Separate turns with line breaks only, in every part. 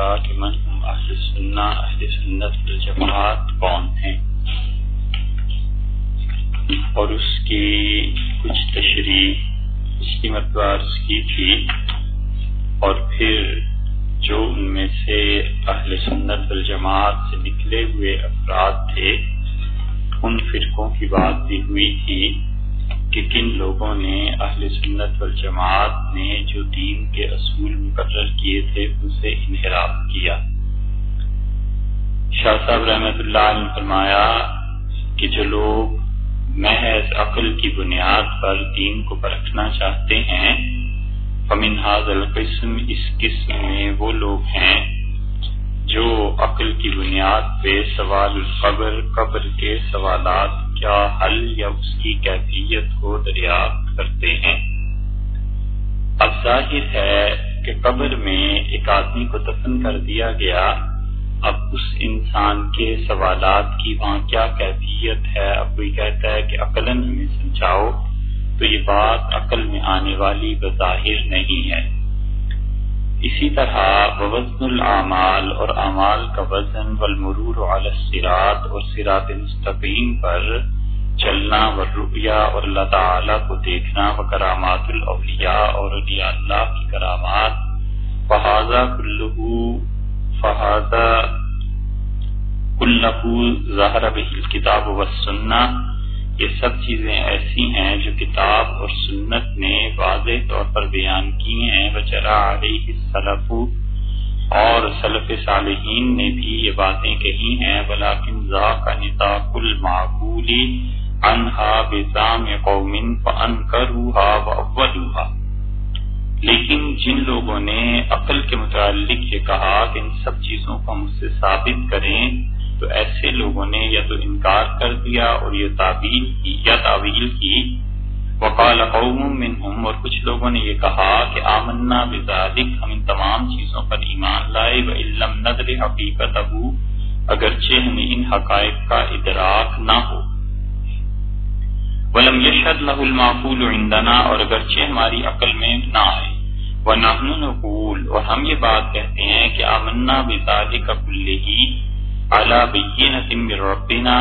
کہ کہ من ہم اہل سننا اہل سنت الجماعت کون ہیں؟ اور اس کی کچھ تشریح، اس کی مرتبہ کی تھی۔ اور پھر جو ان میں سے اہل سنت الجماعت سے نکلے ہوئے افراد تھے، ان فرقوں کی بات بھی ہوئی تھی۔ کہ کن لوگوں نے اہل سنت والجماعت نے جو دین کے اصول مقرر کیے تھے ان سے انحراف کیا۔ شاہ صاحب رحمت اللہ نے فرمایا کہ جو لوگ محض عقل کی بنیاد پر دین کو پرکھنا چاہتے ہیں، فمن القسم، اس قسم میں وہ لوگ ہیں جو عقل کی بنیاد پہ سوال القبر، قبر کے سوالات کیا حل یا اس کی کیفیت کو دریافت کرتے ہیں؟ اب ظاہر ہے کہ قبر میں ایک آدمی کو دفن کر دیا گیا۔ اب اس انسان کے سوالات کی وہاں کیا کیفیت ہے؟ اب کوئی کہتا ہے کہ عقلن ہمیں سمجھاؤ تو یہ بات عقل میں آنے والی بظاہر نہیں ہے۔ اسی طرح وزن العمال اور اعمال کا وزن والمرور علی الصراط اور صراط مستقیم پر چلنا والرؤیا اور اللہ تعالی کو دیکھنا و کرامات الاولیاء اور اولیاء اللہ کی کرامات۔ فہذا کلہ فہذا کلہ ظاہر بہ الکتاب والسنہ یہ سب چیزیں ایسی ہیں جو کتاب اور سنت نے واضح طور پر بیان کی ہیں۔ بچرا علیہ السلف، اور سلف صالحین نے بھی یہ باتیں کہی ہیں۔ بلاکن ذاق نطاق المعقولی انہا بزام قوم فانکروها واولوها لیکن جن لوگوں نے عقل کے متعلق یہ کہا کہ ان سب چیزوں کو مجھ سے ثابت کریں، تو ایسے لوگوں نے یا تو انکار کر دیا اور یہ تعبیل کی، یا تعویل کی۔ وقال قوم منہم اور کچھ لوگوں نے یہ کہا کہ آمنا بذالک ہم ان تمام چیزوں پر ایمان لائے و علم ندر حقیقت ابو اگرچہ ہمیں ان حقائق کا ادراک نہ ہو۔ ولم یشد له المعقول عندنا، اور اگرچہ ہماری عقل میں نہ آئے۔ ونحن نقول، اور ہم یہ بات کہتے ہیں کہ آمنا بذالک کلہ ربنا۔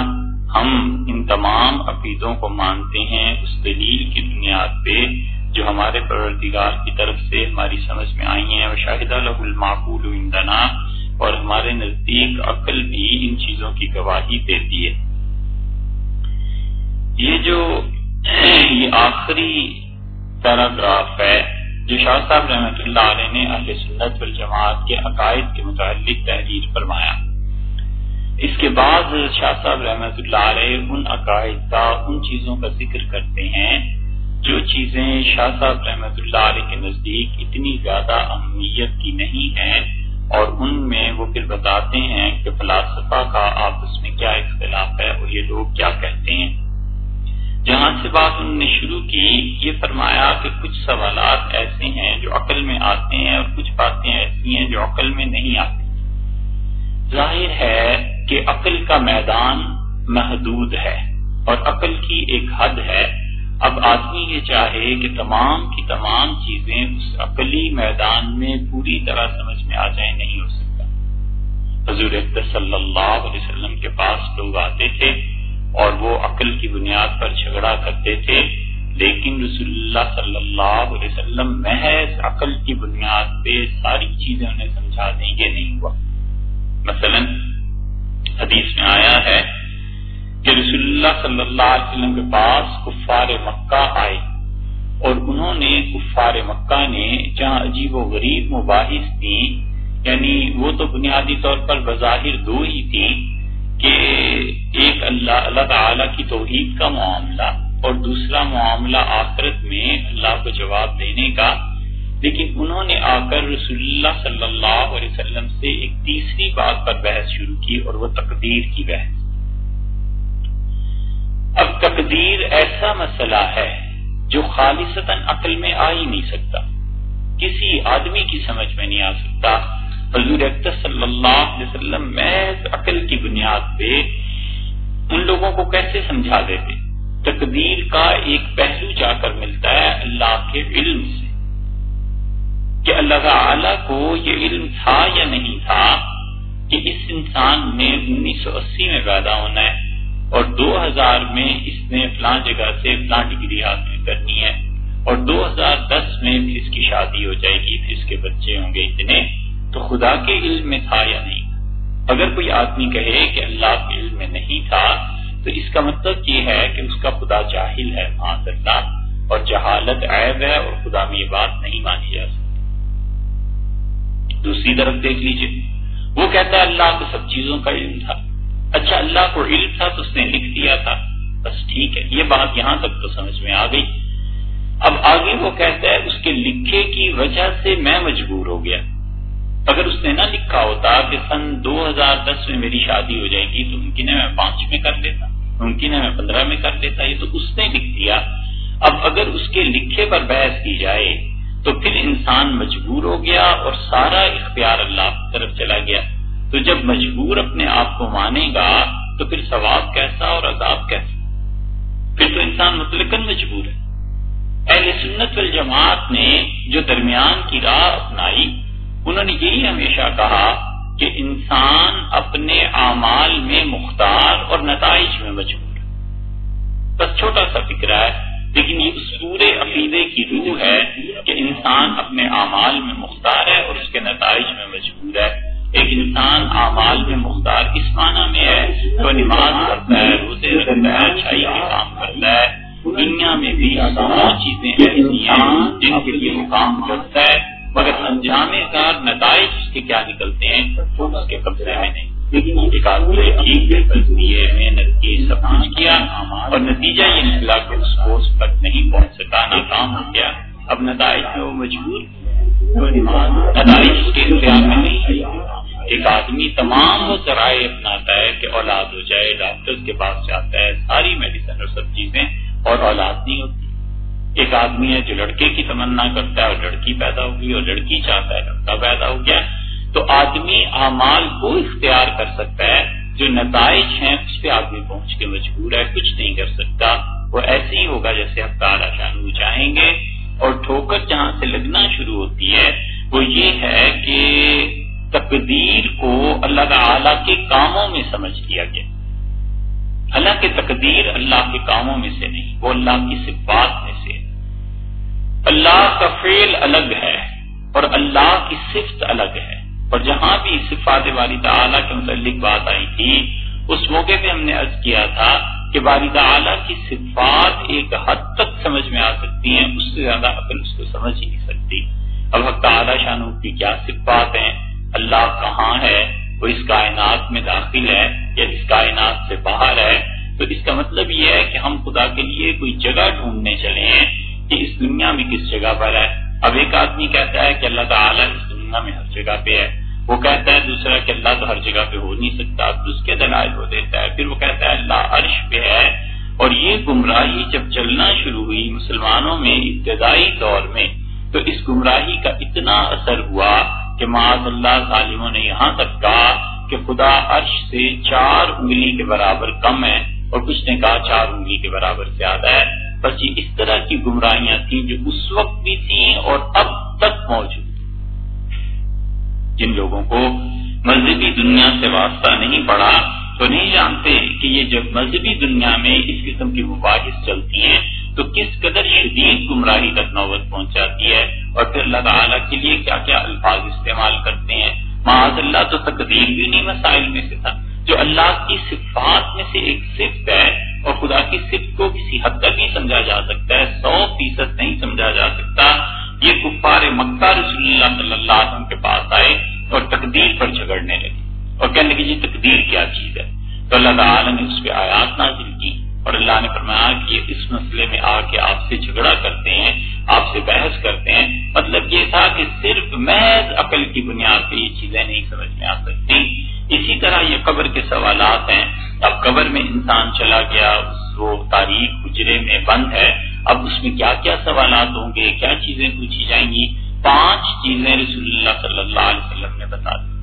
ہم ان تمام عقیدوں کو مانتے ہیں اس دلیل کی بنیاد پہ جو ہمارے پروردگار کی طرف سے ہماری سمجھ میں آئی ہیں۔ شاہدہ لہ المعقول عندنا، اور ہمارے نزدیک عقل بھی ان چیزوں کی گواہی دیتی ہے۔ یہ جو یہ آخری پیراگراف ہے، جو شاہ صاحب رحمۃ اللہ علیہ نے اہل سنت والجماعت کے عقائد کے متعلق تحریر فرمایا۔ اس کے بعد شاہ صاحب رحمت اللہ علیہ ان عقائد کا، ان چیزوں کا ذکر کرتے ہیں، جو چیزیں شاہ صاحب رحمت اللہ علیہ کے نزدیک اتنی زیادہ اہمیت کی نہیں ہیں اور ان میں وہ پھر بتاتے ہیں کہ فلاسفہ کا آپس میں کیا اختلاف ہے اور یہ لوگ کیا کہتے ہیں۔ جہاں سے بات انہوں نے شروع کی، یہ فرمایا کہ کچھ سوالات ایسے ہیں جو عقل میں آتے ہیں اور کچھ باتیں ایسی ہیں جو عقل میں نہیں آتی۔ ظاہر ہے کہ عقل کا میدان محدود ہے اور عقل کی ایک حد ہے۔ اب آدمی یہ چاہے کہ تمام کی تمام چیزیں اس عقلی میدان میں پوری طرح سمجھ میں آ جائیں، نہیں ہو سکتا۔ حضور صلی اللہ علیہ وسلم کے پاس لوگ آتے تھے۔ اور وہ عقل کی بنیاد پر جھگڑا کرتے تھے۔ لیکن رسول اللہ صلی اللہ علیہ وسلم محض عقل کی بنیاد پہ ساری چیزیں انہیں سمجھا دیں گے نہیں ہوا۔ مثلا حدیث میں آیا ہے کہ رسول اللہ صلی اللہ علیہ وسلم کے پاس کفار مکہ آئے اور انہوں نے کفار مکہ نے جہاں عجیب و غریب مباحث تھی یعنی وہ تو بنیادی طور پر بظاہر دو ہی تھی کہ ایک اللہ اللہ تعالی کی توحید کا معاملہ اور دوسرا معاملہ آخرت میں اللہ کو جواب دینے کا۔ لیکن انہوں نے آ کر رسول اللہ صلی اللہ علیہ وسلم سے ایک تیسری بات پر بحث شروع کی اور وہ تقدیر کی بحث۔ اب تقدیر ایسا مسئلہ ہے جو خالصتاً عقل میں آ ہی نہیں سکتا۔ کسی آدمی کی سمجھ میں نہیں آ سکتا۔ حضور صلی اللہ علیہ وسلم محض عقل کی بنیاد پہ ان لوگوں کو کیسے سمجھا دیتے؟ تقدیر کا ایک پہلو جا کر ملتا ہے اللہ کے علم سے، کہ اللہ تعالی کو یہ علم تھا یا نہیں تھا، کہ اس انسان نے انیس سو اسی میں پیدا ہونا ہے اور دو ہزار میں اس نے فلاں جگہ سے فلاں ڈگری حاصل کرنی ہے اور دو ہزار دس میں بھی اس کی شادی ہو جائے گی، پھر اس کے بچے ہوں گے اتنے۔ تو خدا کے علم میں تھا یا نہیں؟ اگر کوئی آدمی کہے کہ اللہ کے علم میں نہیں تھا، تو اس کا مطلب یہ ہے کہ اس کا خدا جاہل ہے معاذ اللہ، اور جہالت عیب ہے اور خدا میں یہ بات نہیں مانی جا سکتی۔ دوسری طرف دیکھ لیجیے، وہ کہتا ہے اللہ کو سب چیزوں کا علم تھا۔ اچھا اللہ کو علم تھا تو اس نے لکھ دیا تھا۔ بس ٹھیک ہے، یہ بات یہاں تک تو سمجھ میں آ گئی۔ اب آگے وہ کہتا ہے، اس کے لکھے کی وجہ سے میں مجبور ہو گیا۔ اگر اس نے نہ لکھا ہوتا کہ سن دو ہزار دس میں میری شادی ہو جائے گی تو ممکن ہے میں پانچ میں کر لیتا ممکن ہے میں پندرہ میں کر لیتا یہ تو اس نے لکھ دیا۔ اب اگر اس کے لکھے پر بحث کی جائے تو پھر انسان مجبور ہو گیا اور سارا اختیار اللہ کی طرف چلا گیا۔ تو جب مجبور اپنے آپ کو مانے گا تو پھر ثواب کیسا اور عذاب کیسا؟ پھر تو انسان مطلق مجبور ہے۔ اہل سنت والجماعت نے جو درمیان کی راہ اپنائی انہوں نے یہی ہمیشہ کہا کہ انسان اپنے اعمال میں مختار اور نتائج میں مجبور ہے۔ بس چھوٹا سا فکرہ ہے، لیکن یہ اس پورے عقیدے کی روح ہے کہ انسان اپنے اعمال میں مختار ہے اور اس کے نتائج میں مجبور ہے۔ ایک انسان اعمال میں مختار اس معنی میں ہے تو نماز کرتا ہے، روزے رکھتا ہے، اچھائی کے کام کرتا ہے۔ دنیا میں بھی تمام چیزیں ایسی ہیں جن کے لیے وہ کام کرتا ہے۔ مگر انجام کار نتائج اس کے کیا نکلتے ہیں وہ اس کے قبضے میں نہیں۔ ایک آدمی ٹھیک ہے کیا، اور نتیجہ یہ نکلا کہ اس پوسٹ تک نہیں پہنچ سکا، ناکام ہو گیا۔ اب نتائج میں وہ مجبور۔ نتائج کے اختیار میں نہیں ایک آدمی تمام وہ ذرائع اپناتا ہے کہ اولاد ہو جائے، ڈاکٹر کے پاس جاتا ہے، ساری میڈیسن اور سب چیزیں، اور اولاد نہیں ہوتی۔ ایک آدمی ہے جو لڑکے کی تمنا کرتا ہے اور لڑکی پیدا ہوگی اور لڑکی چاہتا ہے لڑکا پیدا ہو گیا تو آدمی اعمال کو اختیار کر سکتا ہے، جو نتائج ہیں اس پہ آدمی پہنچ کے مجبور ہے، کچھ نہیں کر سکتا۔ وہ ایسے ہی ہوگا جیسے اب تعالیٰ شانو چاہیں گے۔ اور ٹھوکر جہاں سے لگنا شروع ہوتی ہے، وہ یہ ہے کہ تقدیر کو اللہ تعالی کے کاموں میں سمجھ لیا گیا۔ حالانکہ تقدیر اللہ کے کاموں میں سے نہیں، وہ اللہ کی صفات میں سے اللہ کا فعل الگ ہے اور اللہ کی صفت الگ ہے۔ اور جہاں بھی صفات والی تعالیٰ کے متعلق بات آئی تھی، اس موقع پہ ہم نے عرض کیا تھا کہ باری تعالیٰ کی صفات ایک حد تک سمجھ میں آ سکتی ہیں، اس سے زیادہ عقل اس کو سمجھ ہی نہیں سکتی۔ اب حق تعالیٰ شاہ کی کیا صفات ہیں؟ اللہ کہاں ہے؟ وہ اس کائنات میں داخل ہے یا اس کائنات سے باہر ہے؟ تو اس کا مطلب یہ ہے کہ ہم خدا کے لیے کوئی جگہ ڈھونڈنے چلے ہیں کہ اس دنیا میں کس جگہ پر ہے۔ اب ایک آدمی کہتا ہے کہ اللہ تعالیٰ اس دنیا میں ہر جگہ پہ ہے۔ وہ کہتا ہے دوسرا کہ اللہ تو ہر جگہ پہ ہو نہیں سکتا تو اس کے دلائل ہو دیتا ہے۔ پھر وہ کہتا ہے اللہ عرش پہ ہے۔ اور یہ گمراہی جب چلنا شروع ہوئی مسلمانوں میں ابتدائی دور میں، تو اس گمراہی کا اتنا اثر ہوا کہ معاذ اللہ ظالموں نے یہاں تک کہا کہ خدا عرش سے چار انگلی کے برابر کم ہے اور کچھ نے کہا چار انگلی کے برابر زیادہ ہے۔ بس یہ اس طرح کی گمراہیاں تھیں جو اس وقت بھی تھیں اور اب تک موجود جن لوگوں کو مذہبی دنیا سے واسطہ نہیں پڑا، تو نہیں جانتے کہ یہ جب مذہبی دنیا میں اس قسم کی مباحث چلتی ہیں، تو کس قدر شدید گمراہی تک نوبت پہنچ جاتی ہے اور پھر اللہ تعالیٰ کے لیے کیا کیا الفاظ استعمال کرتے ہیں۔ معاذ اللہ تو تقدیر بھی نہیں مسائل میں سے تھا۔ جو اللہ کی صفات میں سے ایک صفت ہے اور خدا کی صفت کو کسی حد تک نہیں سمجھا جا سکتا ہے، سو فیصد نہیں سمجھا جا سکتا۔ یہ کفار مکہ رسول اللہ صلی اللہ علیہ وسلم کے پاس آئے اور تقدیر پر جھگڑنے لگے۔ اور کہنے لگے جی تقدیر کیا چیز ہے؟ تو اللہ تعالیٰ نے اس پہ آیات نازل کی اور اللہ نے فرمایا کہ یہ اس مسئلے میں آ کے آپ سے جھگڑا کرتے ہیں، آپ سے بحث کرتے ہیں۔ مطلب یہ تھا کہ صرف محض عقل کی بنیاد پہ یہ چیزیں نہیں سمجھ میں آ سکتی اسی طرح یہ قبر کے سوالات ہیں۔ اب قبر میں انسان چلا گیا، وہ تاریخ گجرے میں بند ہے۔ اب اس میں کیا کیا سوالات ہوں گے؟ کیا چیزیں پوچھی جائیں گی؟ پانچ چیزیں رسول اللہ صلی اللہ علیہ وسلم نے بتا دی۔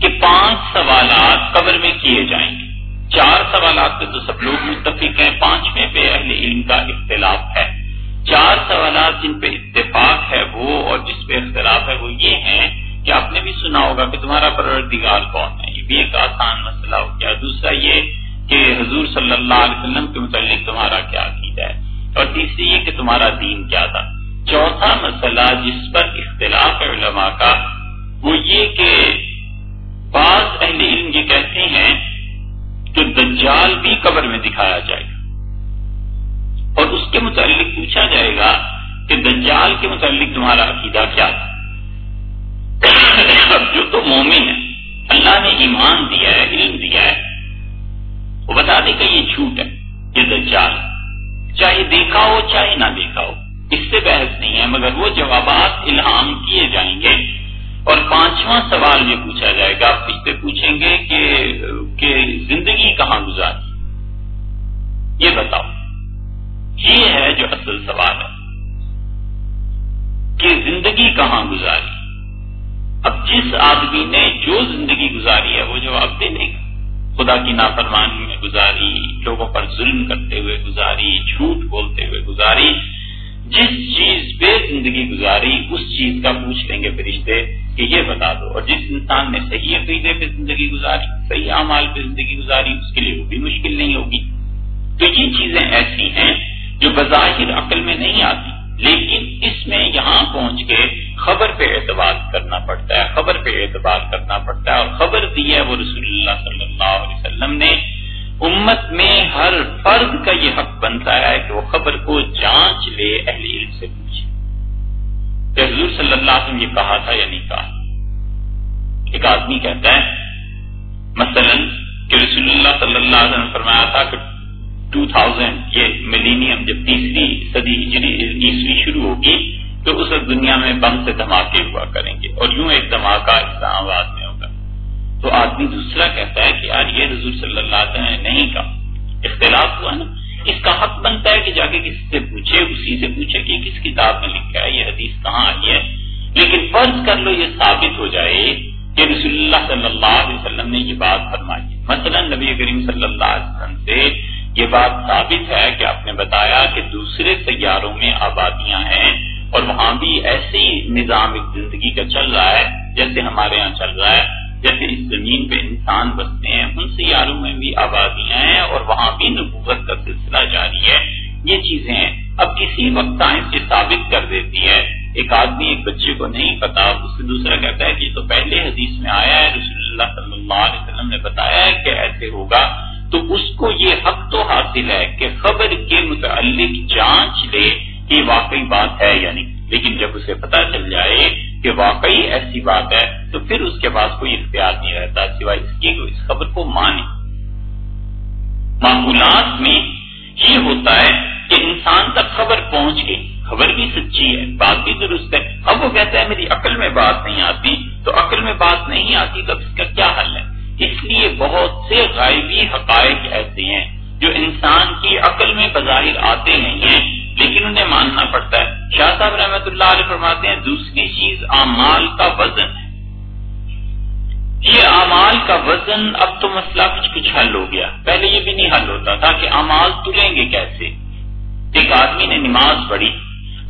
کہ پانچ سوالات قبر میں کیے جائیں گے۔ چار سوالات پہ تو سب لوگ متفق ہیں پانچویں پہ اہل علم کا اختلاف ہے۔ چار سوالات جن پہ اتفاق ہے وہ اور جس پہ اختلاف ہے وہ یہ ہے کہ آپ نے بھی سنا ہوگا کہ تمہارا پروردگار کون ہے؟ یہ بھی ایک آسان مسئلہ ہو گیا۔ دوسرا یہ کہ حضور صلی اللہ علیہ وسلم کے متعلق تمہارا کیا عقیدہ ہے؟ اور تیسری یہ کہ تمہارا دین کیا تھا۔ چوتھا مسئلہ جس پر اختلاف ہے علماء کا، وہ یہ کہ بعض اہل علم یہ کہتے ہیں کہ دجال بھی قبر میں دکھایا جائے گا۔ اور اس کے متعلق پوچھا جائے گا کہ دجال کے متعلق تمہارا عقیدہ کیا تھا۔ جو تو مومن ہے، اللہ نے ایمان دیا ہے، علم دیا ہے، وہ بتا دے کہ یہ جھوٹ ہے، یہ دجال چاہے دیکھا ہو، چاہے نہ دیکھا ہو، اس سے بحث نہیں ہے، مگر وہ جوابات الہام کیے جائیں گے۔ اور پانچواں سوال یہ پوچھا جائے گا، آپ اس پہ پوچھیں گے کہ کہ زندگی کہاں گزاری؟ یہ بتاؤ۔ یہ ہے جو اصل سوال ہے، کہ زندگی کہاں گزاری؟ اب جس آدمی نے جو زندگی گزاری ہے وہ جواب دے دے گا خدا کی نافرمانی میں گزاری، لوگوں پر ظلم کرتے ہوئے گزاری، جھوٹ بولتے ہوئے گزاری، جس چیز پہ زندگی گزاری، اس چیز کا پوچھ لیں گے فرشتے کہ یہ بتا دو۔ اور جس انسان نے صحیح عقیدے پہ زندگی گزاری، صحیح اعمال پہ زندگی گزاری، اس کے لیے وہ بھی مشکل نہیں ہوگی۔ تو یہ چیزیں ایسی ہیں جو بظاہر عقل میں نہیں آتی۔ لیکن اس میں یہاں پہنچ کے خبر پہ اعتبار کرنا پڑتا ہے، خبر پہ اعتبار کرنا پڑتا ہے اور خبر دی ہے وہ رسول اللہ صلی اللہ علیہ وسلم نے۔ امت میں ہر فرد کا یہ حق بنتا ہے کہ وہ خبر کو جانچ لے، اہل علم سے پوچھے۔ کہ حضور صلی اللہ علیہ وسلم یہ کہا تھا یا نہیں کہا۔ ایک آدمی کہتا ہے، مثلا کہ رسول اللہ صلی اللہ علیہ وسلم فرمایا تھا کہ ٹو تھاؤزینڈ یہ ملینیم جب تیسری صدی ہجری عیسوی شروع ہوگی، تو اس وقت دنیا میں بم سے دھماکے ہوا کریں گے اور یوں ایک دھماکہ اسلام آباد میں ہوگا۔ تو آدمی دوسرا کہتا ہے کہ یار یہ حضور صلی اللہ علیہ وسلم نے نہیں کہا۔ اختلاف ہوا نا۔ اس کا حق بنتا ہے کہ جا کے کسی سے پوچھے، اسی سے پوچھے کہ کس کتاب میں لکھا ہے، یہ حدیث کہاں آئی ہے۔ لیکن فرض کر لو یہ ثابت ہو جائے کہ رسول اللہ صلی اللہ علیہ وسلم نے یہ بات فرمائی۔ مثلا نبی کریم صلی اللہ علیہ وسلم سے یہ بات ثابت ہے کہ آپ نے بتایا کہ دوسرے سیاروں میں آبادیاں ہیں اور وہاں بھی ایسے ہی نظام ایک زندگی کا چل رہا ہے، جیسے ہمارے یہاں چل رہا ہے، جیسے اس زمین پہ انسان بستے ہیں، ان سیاروں میں بھی آبادیاں ہیں اور وہاں بھی نبوت کا سلسلہ جاری ہے۔ یہ چیزیں اب کسی وقت سائنس یہ ثابت کر دیتی ہے ایک آدمی، ایک بچے کو نہیں پتا، اس سے دوسرا کہتا ہے کہ تو پہلے حدیث میں آیا ہے، رسول اللہ صلی اللہ علیہ وسلم نے بتایا ہے کہ ایسے ہوگا۔ تو اس کو یہ حق تو حاصل ہے کہ خبر کے متعلق جانچ لے کہ واقعی بات ہے یا نہیں؟ لیکن جب اسے پتا چل جائے کہ واقعی ایسی بات ہے، تو پھر اس کے پاس کوئی اختیار نہیں رہتا سوائے اس کی اس خبر کو مانے۔ معمولات میں یہ ہوتا ہے کہ انسان تک خبر پہنچ گئی خبر بھی سچی ہے، بات بھی درست ہے۔ اب وہ کہتا ہے میری عقل میں بات نہیں آتی، تو عقل میں بات نہیں آتی، تو اس کا کیا حل ہے؟ اس لیے بہت سے غائبی حقائق ایسے ہیں جو انسان کی عقل میں بظاہر آتے نہیں ہیں، لیکن انہیں ماننا پڑتا ہے۔ شاہ صاحب رحمت اللہ علیہ فرماتے ہیں، دوسری چیز اعمال کا وزن ہے۔ یہ اعمال کا وزن اب تو مسئلہ کچھ کچھ حل ہو گیا۔ پہلے یہ بھی نہیں حل ہوتا تھا کہ امال تلیں گے کیسے۔ ایک آدمی نے نماز پڑھی۔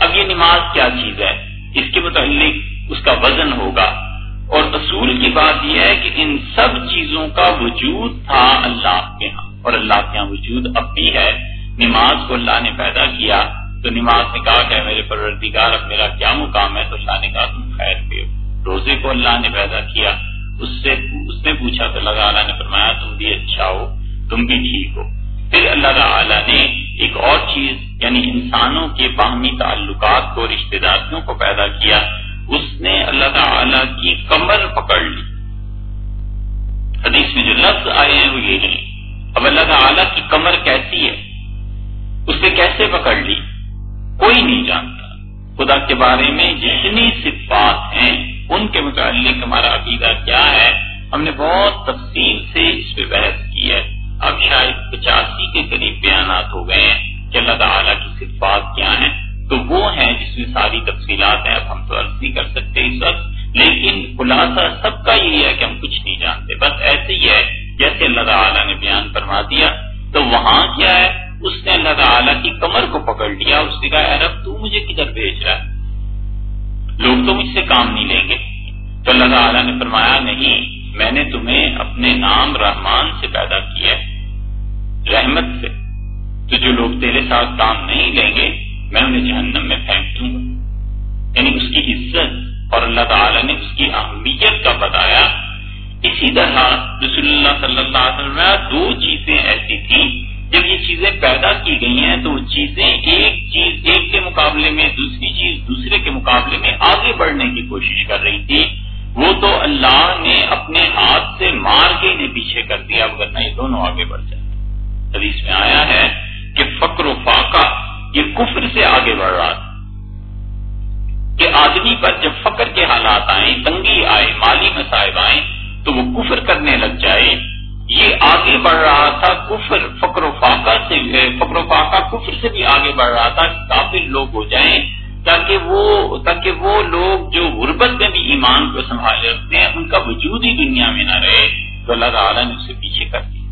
اب یہ نماز کیا چیز ہے؟ اس کے متعلق اس کا وزن ہوگا۔ اور اصول کی بات یہ ہے کہ ان سب چیزوں کا وجود تھا اللہ کے ہاں اور اللہ کے ہاں وجود اب بھی ہے۔ نماز کو اللہ نے پیدا کیا، تو نماز نے کہا کہ میرے پروردگار، اب میرا کیا مقام ہے؟ تو اللہ نے کہا، تم خیر پہ روزے کو اللہ نے پیدا کیا۔ اس سے، اس نے پوچھا تو اللہ تعالیٰ نے فرمایا، تم بھی اچھا ہو، تم بھی ٹھیک ہو۔ پھر اللہ تعالیٰ نے ایک اور چیز یعنی انسانوں کے باہمی تعلقات کو رشتے داریوں کو پیدا کیا۔ اس نے اللہ تعالی کی کمر پکڑ لی۔ حدیث میں جو لفظ آئے ہیں وہ یہ نہیں اب اللہ تعالی کی کمر کیسی ہے؟ اس نے کیسے پکڑ لی؟ کوئی نہیں جانتا۔ خدا کے بارے میں جتنی صفات ہیں، ان کے متعلق ہمارا عقیدہ کیا ہے؟ ہم نے بہت تفصیل سے اس پہ بحث کی ہے۔ اب شاید پچاسی کے قریب بیانات ہو گئے ہیں کہ اللہ تعالیٰ کی صفات کیا ہیں۔ تو وہ ہے جس میں ساری تفصیلات ہیں، اب ہم تو عرض نہیں کر سکتے اس وقت۔ لیکن خلاصہ سب کا یہ ہے کہ ہم کچھ نہیں جانتے۔ بس ایسے ہی ہے، جیسے اللہ تعالیٰ نے بیان فرما دیا۔ تو وہاں کیا ہے؟ اس نے اللہ تعالیٰ کی کمر کو پکڑ لیا اس نے کہا ارب تو مجھے کدھر بھیج رہا ہے؟ لوگ تو مجھ سے کام نہیں لیں گے۔ تو اللہ تعالیٰ نے فرمایا، نہیں، میں نے تمہیں اپنے نام رحمان سے پیدا کیا رحمت سے۔ تو جو لوگ تیرے ساتھ کام نہیں لیں گے میں انہیں جہنم میں پھینک دوں گا۔ یعنی اس کی عزت اور اللہ تعالیٰ نے اس کی اہمیت کا بتایا۔ اسی طرح رسول اللہ صلی اللہ علیہ وسلم دو چیزیں ایسی تھیں، جب یہ چیزیں پیدا کی گئی ہیں تو وہ چیزیں ایک چیز ایک کے مقابلے میں، دوسری چیز دوسرے کے مقابلے میں آگے بڑھنے کی کوشش کر رہی تھی۔ وہ تو اللہ نے اپنے ہاتھ سے مار کے انہیں پیچھے کر دیا اگر یہ دونوں آگے بڑھ جائیں حدیث میں آیا ہے کہ فقر و فاقہ یہ کفر سے آگے بڑھ رہا تھا کہ آدمی پر جب فقر کے حالات آئیں، تنگی آئے، مالی مسائب آئیں، تو وہ کفر کرنے لگ جائے۔ یہ آگے بڑھ رہا تھا، کفر فقر و فاقہ سے، فقر و فاقہ کفر سے بھی آگے بڑھ رہا تھا کافی لوگ ہو جائیں، تاکہ وہ تاکہ وہ لوگ جو غربت میں بھی ایمان کو سنبھالے رکھتے ہیں، ان کا وجود ہی دنیا میں نہ رہے۔ تو اللہ تعالیٰ نے اسے پیچھے کر دیا۔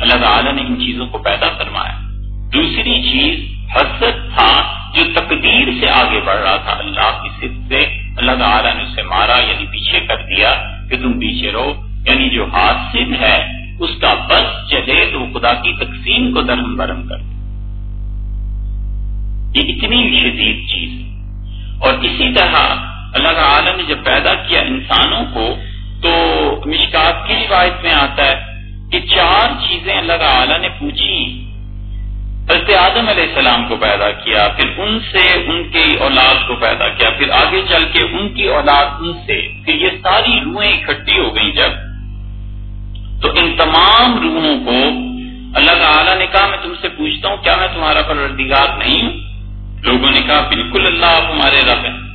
اللہ تعالیٰ نے ان چیزوں کو پیدا فرمایا۔ دوسری چیز حسد تھا جو تقدیر سے آگے بڑھ رہا تھا۔ اللہ کی صرف سے اللہ تعالیٰ نے اسے مارا یعنی پیچھے کر دیا کہ تم پیچھے رہو۔ یعنی جو حاصل ہے، اس کا بس چلے تو خدا کی تقسیم کو درہم برہم کر۔ یہ اتنی شدید چیز۔ اور اسی طرح اللہ تعالی نے جب پیدا کیا انسانوں کو، تو مشکات کی روایت میں آتا ہے کہ چار چیزیں اللہ تعالی نے پوچھی۔ حضرت آدم علیہ السلام کو پیدا کیا، پھر ان سے ان کی اولاد کو پیدا کیا، پھر آگے چل کے ان کی اولاد ان سے، پھر یہ ساری روحیں اکٹھی ہو گئی جب۔ تو ان تمام روحوں کو اللہ تعالیٰ نے کہا، میں تم سے پوچھتا ہوں، کیا میں تمہارا پروردگار نہیں؟ ہوں لوگوں نے کہا، بالکل اللہ آپ ہمارے رب ہیں۔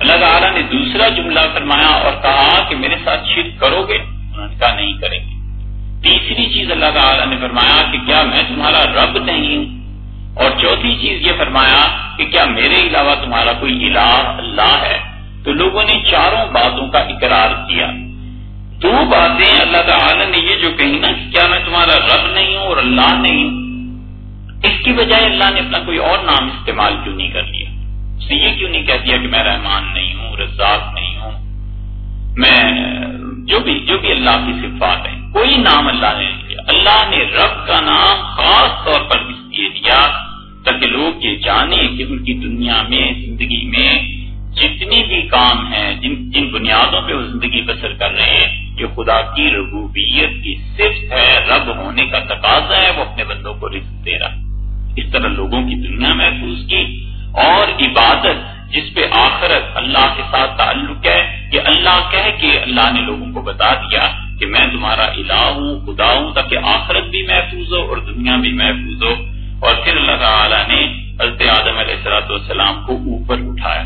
اللہ تعالیٰ نے دوسرا جملہ فرمایا اور کہا کہ میرے ساتھ شرک کرو گے؟ انہوں نے کہا، نہیں کریں گے۔ تیسری چیز اللہ تعالیٰ نے فرمایا کہ کیا میں تمہارا رب نہیں ہوں؟ اور چوتھی چیز یہ فرمایا کہ کیا میرے علاوہ تمہارا کوئی الہ اللہ ہے؟ تو لوگوں نے چاروں باتوں کا اقرار کیا۔ دو باتیں اللہ تعالی نے یہ جو کہی نا کہ کیا میں تمہارا رب نہیں ہوں اور اللہ نہیں ہوں، اس کی بجائے اللہ نے اپنا کوئی اور نام استعمال کیوں نہیں کر لیا؟ اسے یہ کیوں نہیں کہہ دیا کہ میں رحمان نہیں ہوں، رزاق نہیں ہوں؟ میں جو بھی جو بھی اللہ کی صفات ہے کوئی نام اللہ نے لیا اللہ نے رب کا نام خاص طور پر اس لیے دیا تاکہ لوگ یہ جانے کہ ان کی دنیا میں، زندگی میں جتنی بھی کام ہیں، جن جن بنیادوں پہ وہ زندگی بسر کر رہے ہیں، جو خدا کی ربوبیت کی صفت ہے، رب ہونے کا تقاضا ہے، وہ اپنے بندوں کو رزق دے رہا اس طرح لوگوں کی دنیا محفوظ کی اور عبادت، جس پہ آخرت اللہ کے ساتھ تعلق ہے، کہ اللہ کہہ کہ اللہ نے لوگوں کو بتا دیا۔ کہ میں تمہارا الہ ہوں، خدا ہوں، تاکہ آخرت بھی محفوظ ہو اور دنیا بھی محفوظ ہو۔ اور پھر اللہ تعالیٰ نے حضرت آدم علیہ السلاۃ والسلام کو اوپر اٹھایا۔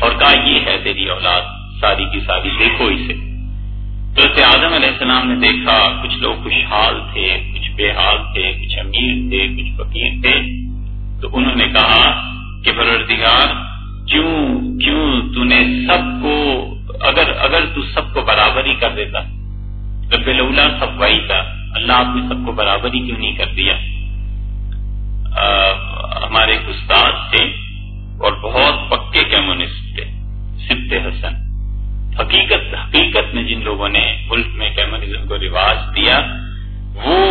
اور کہا، یہ ہے تیری اولاد، ساری کی ساری، دیکھو اسے۔ تو آدم علیہ السلام نے دیکھا، کچھ لوگ خوشحال تھے، کچھ بے حال تھے، کچھ امیر تھے، کچھ فقیر تھے۔ تو انہوں نے کہا کہ پروردگار، کیوں کیوں تو نے سب کو اگر اگر تو سب کو برابر ہی کر دیتا۔ تو بلولا سب وہی تھا۔ اللہ آپ نے سب کو برابر ہی کیوں نہیں کر دیا؟ ہمارے ایک استاد تھے اور بہت پکے کمیونسٹ تھے، سبت حسن۔ حقیقت حقیقت میں جن لوگوں نے ملک میں کمیونزم کو رواج دیا، وہ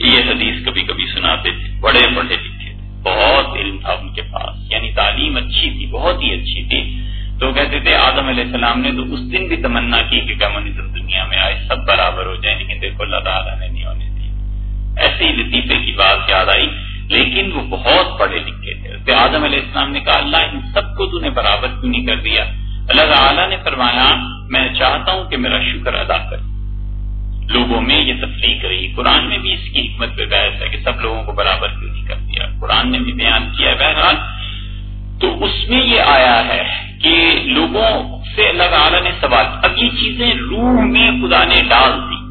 یہ حدیث کبھی کبھی سناتے تھے، بڑے پڑھے لکھے تھے۔ بہت علم تھا ان کے پاس یعنی تعلیم اچھی تھی، بہت ہی اچھی تھی۔ تو کہتے تھے، آدم علیہ السلام نے تو اس دن بھی تمنا کی کہ کمیونزم دنیا میں آئے، سب برابر ہو جائیں، لیکن دیکھو اللہ تعالیٰ نے نہیں ہونے دی۔ ایسے ہی لطیفے کی بات یاد آئی، لیکن وہ بہت پڑھے لکھے تھے۔ آدم علیہ السلام نے کہا، اللہ ان سب کو تو نے برابر کیوں نہیں کر دیا؟ اللہ تعالیٰ نے فرمایا، میں چاہتا ہوں کہ میرا شکر ادا کر لوگوں میں یہ تفریح رہی۔ قرآن میں بھی اس کی حکمت پہ بحث ہے کہ سب لوگوں کو برابر کیوں نہیں کر دیا؟ قرآن نے بھی بیان کیا بہرحال تو اس میں یہ آیا ہے کہ لوگوں سے اللہ تعالیٰ نے سوال اب یہ چیزیں روح میں خدا نے ڈال دی۔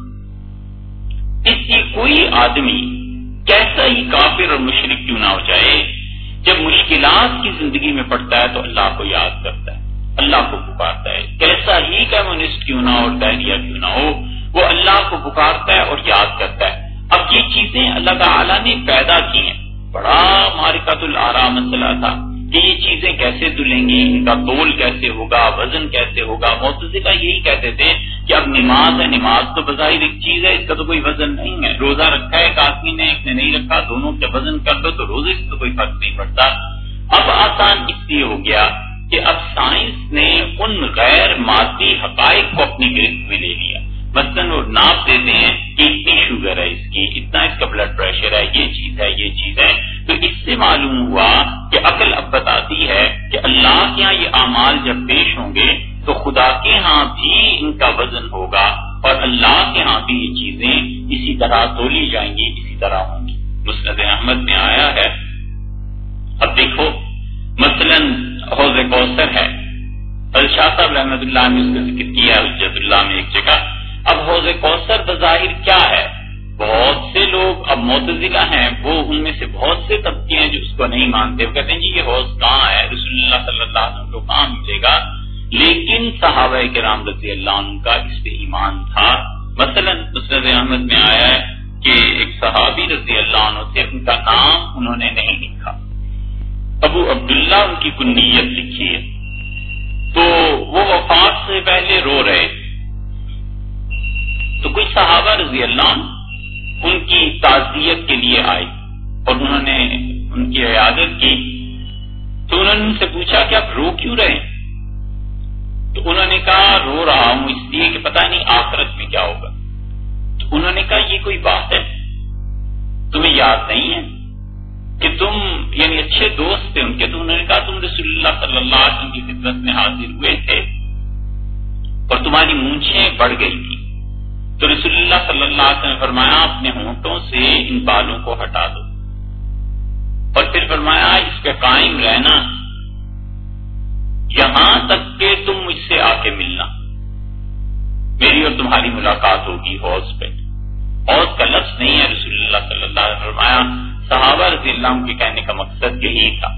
اس کی کوئی آدمی کیسا ہی کافر اور مشرق کیوں نہ ہو جائے، جب مشکلات کی زندگی میں پڑتا ہے تو اللہ کو یاد کرتا ہے، اللہ کو پکارتا ہے۔ کیسا ہی کمیونسٹ کیوں نہ ہو ڈائریا کیوں نہ ہو، وہ اللہ کو پکارتا ہے اور یاد کرتا ہے۔ اب یہ چیزیں اللہ تعالی نے پیدا کی ہیں۔ بڑا مارکت العرا مسئلہ تھا۔ کہ یہ چیزیں کیسے دلیں گی؟ ان کا تول کیسے ہوگا؟ وزن کیسے ہوگا؟ موتزلہ یہی کہتے تھے کہ اب نماز ہے، نماز تو بظاہر ایک چیز ہے، اس کا تو کوئی وزن نہیں ہے۔ روزہ رکھا ہے ایک آدمی نے، ایک نے نہیں رکھا، دونوں کا وزن کر دو تو روزے سے تو کوئی فرق نہیں پڑتا۔ اب آسان اس لیے ہو گیا کہ اب سائنس نے ان غیر مادی حقائق کو اپنی گرفت میں لے لیا۔ مثلاً وہ ناپ دیتے ہیں کہ اتنی شوگر ہے اس کی، اتنا اس کا بلڈ پریشر ہے، یہ چیز ہے، یہ چیز ہے۔ تو اس سے معلوم ہوا کہ عقل اب بتاتی ہے کہ اللہ کے یہاں یہ اعمال جب پیش ہوں گے تو خدا کے ہاں بھی ان کا وزن ہوگا اور اللہ کے ہاں بھی یہ چیزیں اسی طرح تولی جائیں گی، اسی طرح ہوں گی۔ مسند احمد میں آیا ہے۔ اب دیکھو، مثلاً حوض کوثر ہے۔ الشاہ صاحب رحمت اللہ نے اس کا ذکر کیا، حجت اللہ میں ایک جگہ۔ اب حوض کوثر بظاہر کیا ہے؟ بہت سے لوگ اب متضلہ ہیں، وہ ان میں سے بہت سے طبقے ہیں جو اس کو نہیں مانتے۔ وہ کہتے ہیں جی یہ حوض کہاں ہے؟ رسول اللہ صلی اللہ علیہ وسلم کو کہاں ملے گا؟ لیکن صحابہ کے رام رضی اللہ عنہ کا اس پہ ایمان تھا۔ مثلا مسرت احمد میں آیا ہے کہ ایک صحابی رضی اللہ عنہ تھے، ان کا نام انہوں نے نہیں لکھا۔ ابو عبداللہ ان کی کنیت لکھی ہے تو وہ وفات سے پہلے رو رہے تھے۔ تو کوئی صحابہ رضی اللہ عنہ ان کی تعزیت کے لیے آئے اور انہوں نے ان کی عیادت کی۔ تو انہوں نے ان سے پوچھا کہ آپ رو کیوں رہے تو انہوں نے کہا، رو رہا ہوں اس لیے کہ پتہ نہیں آخرت میں کیا ہوگا۔ تو انہوں نے کہا، یہ کوئی بات ہے؟ تمہیں یاد نہیں ہے کہ تم یعنی اچھے دوست تھے ان کے؟ تو انہوں نے کہا، تم رسول اللہ صلی اللہ علیہ وسلم کی خدمت میں حاضر ہوئے تھے اور تمہاری مونچھیں بڑھ گئی تھی تو رسول اللہ صلی اللہ علیہ وسلم نے فرمایا، اپنے ہونٹوں سے ان بالوں کو ہٹا دو۔ اور پھر فرمایا، اس پہ قائم رہنا۔ یہاں تک کہ تم مجھ سے آ کے ملنا۔ میری اور تمہاری ملاقات ہوگی حوض پہ۔ حوض کا لفظ نہیں ہے رسول اللہ صلی اللہ علیہ فرمایا، صحابہ رضی اللہ کے کہنے کا مقصد یہی تھا۔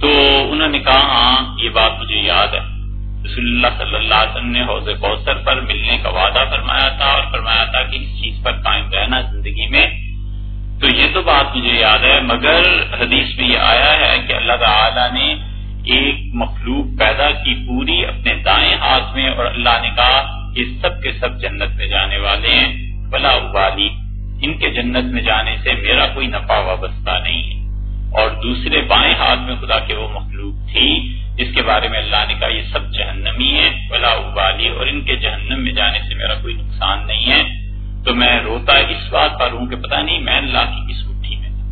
تو انہوں نے کہا ہاں یہ بات مجھے یاد ہے۔ رسول اللہ صلی اللہ علیہ وسلم نے حوض کوثر پر ملنے کا وعدہ فرمایا تھا اور فرمایا تھا کہ اس چیز پر قائم رہنا زندگی میں تو یہ تو بات مجھے یاد ہے، مگر حدیث میں یہ آیا ہے کہ اللہ تعالی نے ایک مخلوق پیدا کی پوری اپنے دائیں ہاتھ میں اور اللہ نے کہا یہ سب کے سب جنت میں جانے والے ہیں بلا ابالی ان کے جنت میں جانے سے میرا کوئی نفع وابستہ نہیں ہے۔ دوسرے بائیں ہاتھ میں خدا کے وہ مخلوق تھی، جس کے بارے میں اللہ نے کہا یہ سب جہنمی ہے بلا ابالی، اور ان کے جہنم میں جانے سے میرا کوئی نقصان نہیں ہے۔ تو میں روتا اس بات پر ہوں کہ پتہ نہیں میں اللہ کی کس مٹھی میں تھا۔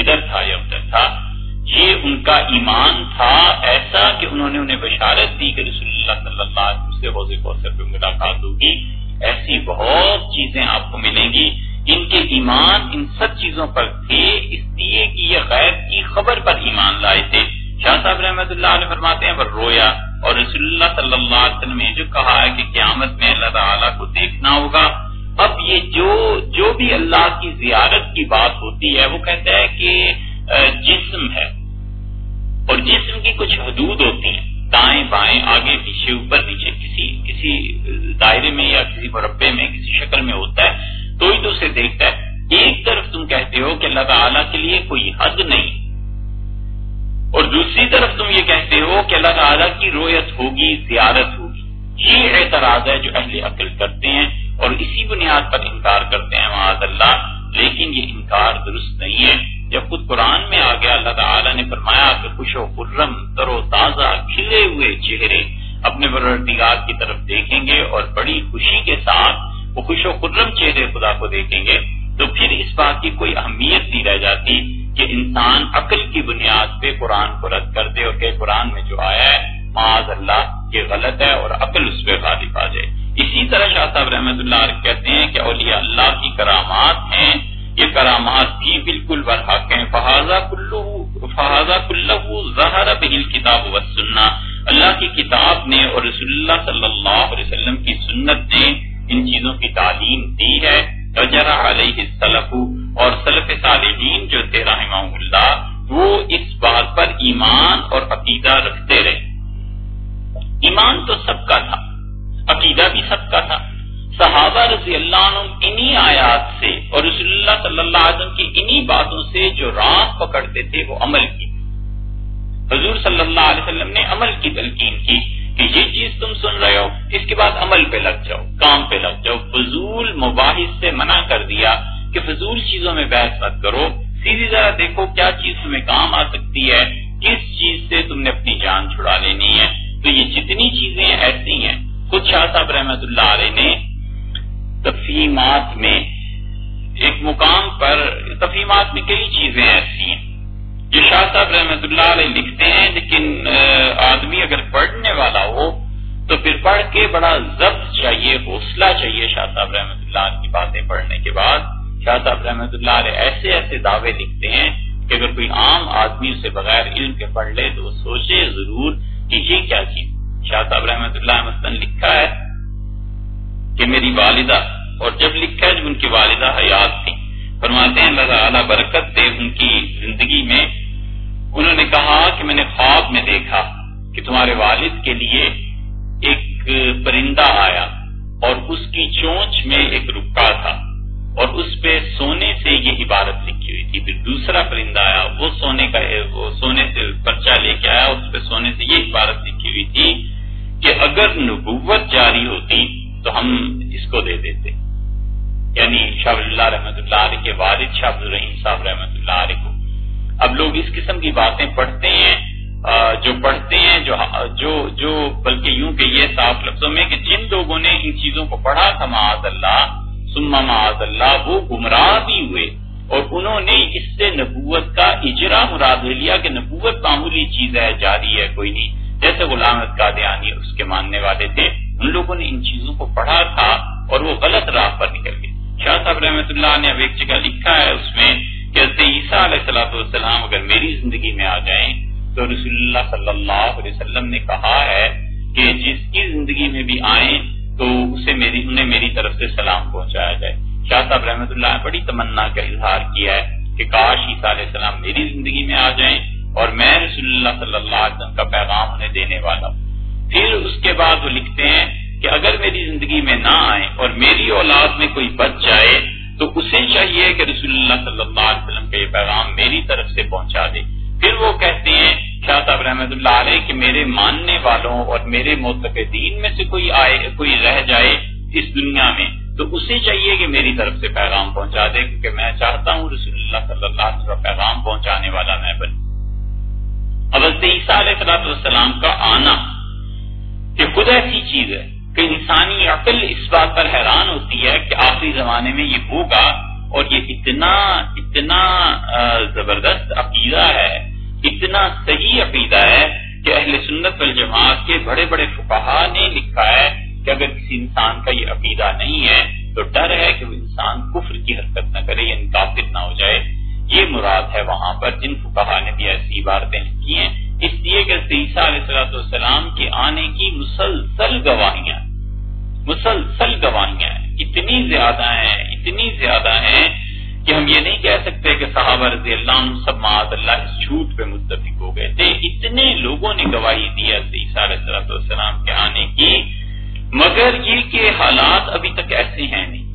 ادھر تھا یا ادھر تھا؟ یہ ان کا ایمان تھا ایسا کہ انہوں نے انہیں بشارت دی کہ رسول اللہ صلی اللہ علیہ وسلم سے حوض کوثر پہ ملاقات ہوگی۔ ایسی بہت چیزیں آپ کو ملیں گی۔ ان کے ایمان ان سب چیزوں پر تھے، اس لیے کہ یہ غیر کی خبر پر ایمان لائے تھے۔ شاہ صاحب رحمۃ اللہ علیہ فرماتے ہیں رویا۔ اور رسول اللہ صلی اللہ علیہ وسلم نے جو کہا ہے کہ قیامت میں اللہ تعالیٰ کو دیکھنا ہوگا۔ اب یہ جو جو بھی اللہ کی زیارت کی بات ہوتی ہے، وہ کہتا ہے کہ جسم ہے۔ اور جسم کی کچھ حدود ہوتی ہیں۔ دائیں بائیں، آگے پیچھے، اوپر نیچے کسی کسی دائرے میں یا کسی مربع میں، کسی شکل میں ہوتا ہے۔ تو ہی تو اسے دیکھتا ہے۔ ایک طرف تم کہتے ہو کہ اللہ تعالیٰ کے لیے کوئی حد نہیں۔ اور دوسری طرف تم یہ کہتے ہو کہ اللہ تعالیٰ کی رویت ہوگی زیارت ہوگی۔ یہ اعتراض ہے جو اہل عقل کرتے ہیں اور اسی بنیاد پر انکار کرتے ہیں معاذ اللہ۔ لیکن یہ انکار درست نہیں ہے۔ جب خود قرآن میں آ گیا، اللہ تعالیٰ نے فرمایا کہ خوش و خرم تر و تازہ کھلے ہوئے چہرے اپنے برتگار کی طرف دیکھیں گے اور بڑی خوشی کے ساتھ وہ خوش و خرم چہرے خدا کو دیکھیں گے، تو پھر اس بات کی کوئی اہمیت نہیں رہ جاتی کہ انسان عقل کی بنیاد پہ قرآن کو رد کر دے اور کہ قرآن میں جو آیا ہے، معاذ اللہ، یہ غلط ہے اور عقل اس پہ غالب آ جائے۔ اسی طرح شاہ صاحب رحمت اللہ علیہ کہتے ہیں کہ اولیاء اللہ کی کرامات ہیں، یہ کرامات بھی بالکل برحق ہیں۔ فہذا کلو فہذا کلو ظہر بہل کتاب و سننا اللہ کی کتاب نے اور رسول اللہ صلی اللہ علیہ وسلم کی سنت نے ان چیزوں کی تعلیم دی ہے علیہ السلف اور سلف صالحین جو تھے رحمہ اللہ، وہ اس بات پر ایمان اور عقیدہ رکھتے رہے۔ ایمان تو سب کا تھا، عقیدہ بھی سب کا تھا۔ صحابہ رضی اللہ عنہ انہی آیات سے اور رسول اللہ صلی اللہ علیہ وسلم کی انہی باتوں سے جو راہ پکڑتے تھے، وہ عمل کی۔ حضور صلی اللہ علیہ وسلم نے عمل کی تلقین کی۔ کہ یہ چیز تم سن رہے ہو، اس کے بعد عمل پہ لگ جاؤ، کام پہ لگ جاؤ۔ فضول مباحث سے منع کر دیا کہ فضول چیزوں میں بحث مت کرو۔ سیدھی ذرا دیکھو کیا چیز تمہیں کام آ سکتی ہے، کس چیز سے تم نے اپنی جان چھڑا لینی ہے۔ تو یہ جتنی چیزیں ایسی ہیں، خود شاہ صاحب رحمت اللہ علیہ نے تفہیمات میں، ایک مقام پر تفہیمات میں کئی چیزیں ایسی ہیں۔ جو شاہ صاحب رحمت اللہ علیہ لکھتے ہیں، لیکن آدمی اگر پڑھنے والا ہو، تو پھر پڑھ کے بڑا ضبط چاہیے، حوصلہ چاہیے شاہ صاحب رحمت اللہ علیہ کی باتیں پڑھنے کے بعد۔ شاہ صاحب رحمت اللہ علیہ ایسے ایسے دعوے لکھتے ہیں کہ اگر کوئی عام آدمی اسے بغیر علم کے پڑھ لے، تو وہ سوچے ضرور کہ یہ کیا چیز۔ شاہ صاحب رحمت اللہ مثلاً لکھا ہے کہ میری والدہ، اور جب لکھا ہے جب ان کی والدہ حیات تھی فرماتے ہیں اللہ تعالیٰ برکت دے ان کی زندگی میں۔ انہوں نے کہا کہ میں نے خواب میں دیکھا کہ تمہارے والد کے لیے ایک پرندہ آیا اور اس کی چونچ میں ایک رکا تھا اور اس پہ سونے سے یہ عبارت لکھی ہوئی تھی۔ پھر دوسرا پرندہ آیا، وہ سونے کا وہ سونے سے پرچہ لے کے آیا، اس پہ سونے سے یہ عبارت لکھی ہوئی تھی کہ اگر نبوت جاری ہوتی تو ہم اس کو دے دیتے۔ یعنی شاہ اللہ رحمۃ اللہ علیہ کے والد شاہ الرحیم صاحب رحمۃ اللہ علیہ کو۔ اب لوگ اس قسم کی باتیں پڑھتے ہیں جو پڑھتے ہیں، جو جو جو، بلکہ یوں کہ یہ صاف لفظوں میں کہ جن لوگوں نے ان چیزوں کو پڑھا، تھا معاذ اللہ سما معاذ اللہ، وہ گمراہ بھی ہوئے۔ اور انہوں نے اس سے نبوت کا اجرا مراد لے لیا کہ نبوت معمولی چیز ہے، جاری ہے، کوئی نہیں۔ جیسے غلامت کا دیانی اس کے ماننے والے تھے، ان لوگوں نے ان چیزوں کو پڑھا، تھا، اور وہ غلط راہ پر نکل گئے۔ شاہ صاحب رحمۃ اللہ نے اب ایک جگہ لکھا ہے اس میں کہ عیسیٰ علیہ صلاح والسلام اگر میری زندگی میں آ جائیں تو رسول اللہ صلی اللہ علیہ وسلم نے کہا ہے کہ جس کی زندگی میں بھی آئیں تو اسے میری انہیں میری طرف سے سلام پہنچایا جائے۔ شاہ صاحب رحمۃ اللہ نے بڑی تمنا کا اظہار کیا ہے کہ کاش عیسیٰ علیہ السلام میری زندگی میں آ جائیں اور میں رسول اللہ صلی اللہ علیہ وسلم کا پیغام انہیں دینے والا ہوں۔ پھر اس کے بعد وہ لکھتے ہیں کہ اگر میری زندگی میں نہ آئے اور میری اولاد میں کوئی بچ جائے، تو اسے چاہیے کہ رسول اللہ صلی اللہ علیہ وسلم کا یہ پیغام میری طرف سے پہنچا دے۔ پھر وہ کہتے ہیں، شاہ صاحب رحمۃ اللہ علیہ، کہ میرے ماننے والوں اور میرے متقدین میں سے کوئی آئے، کوئی رہ جائے اس دنیا میں، تو اسے چاہیے کہ میری طرف سے پیغام پہنچا دے، کیونکہ میں چاہتا ہوں رسول اللہ صلی اللہ علیہ وسلم پیغام پہنچانے والا میں بن۔ اب عیسیٰ علیہ السلام کا آنا، کہ خود ایسی چیز ہے۔ کہ انسانی عقل اس بات پر حیران ہوتی ہے کہ آخری زمانے میں یہ ہوگا اور یہ اتنا اتنا زبردست عقیدہ ہے، اتنا صحیح عقیدہ ہے کہ اہل سنت والجماعت کے بڑے بڑے فقہا نے لکھا ہے کہ اگر کسی انسان کا یہ عقیدہ نہیں ہے تو ڈر ہے کہ وہ انسان کفر کی حرکت نہ کرے یعنی کافر نہ ہو جائے۔ یہ مراد ہے وہاں پر۔ جن فقہا نے بھی ایسی عبارتیں لکھی ہیں۔ اس لیے کہ عیسیٰ علیہ السلام کے آنے کی مسلسل گواہیاں مسلسل گواہیاں اتنی زیادہ ہیں، اتنی زیادہ ہیں کہ ہم یہ نہیں کہہ سکتے کہ صحابہ رضی اللہ عنہ سب معاذ اللہ اس جھوٹ پہ متفق ہو گئے تھے۔ اتنے لوگوں نے گواہی دی عیسیٰ علیہ السلام کے آنے کی، مگر یہ کہ حالات ابھی تک ایسے ہیں نہیں۔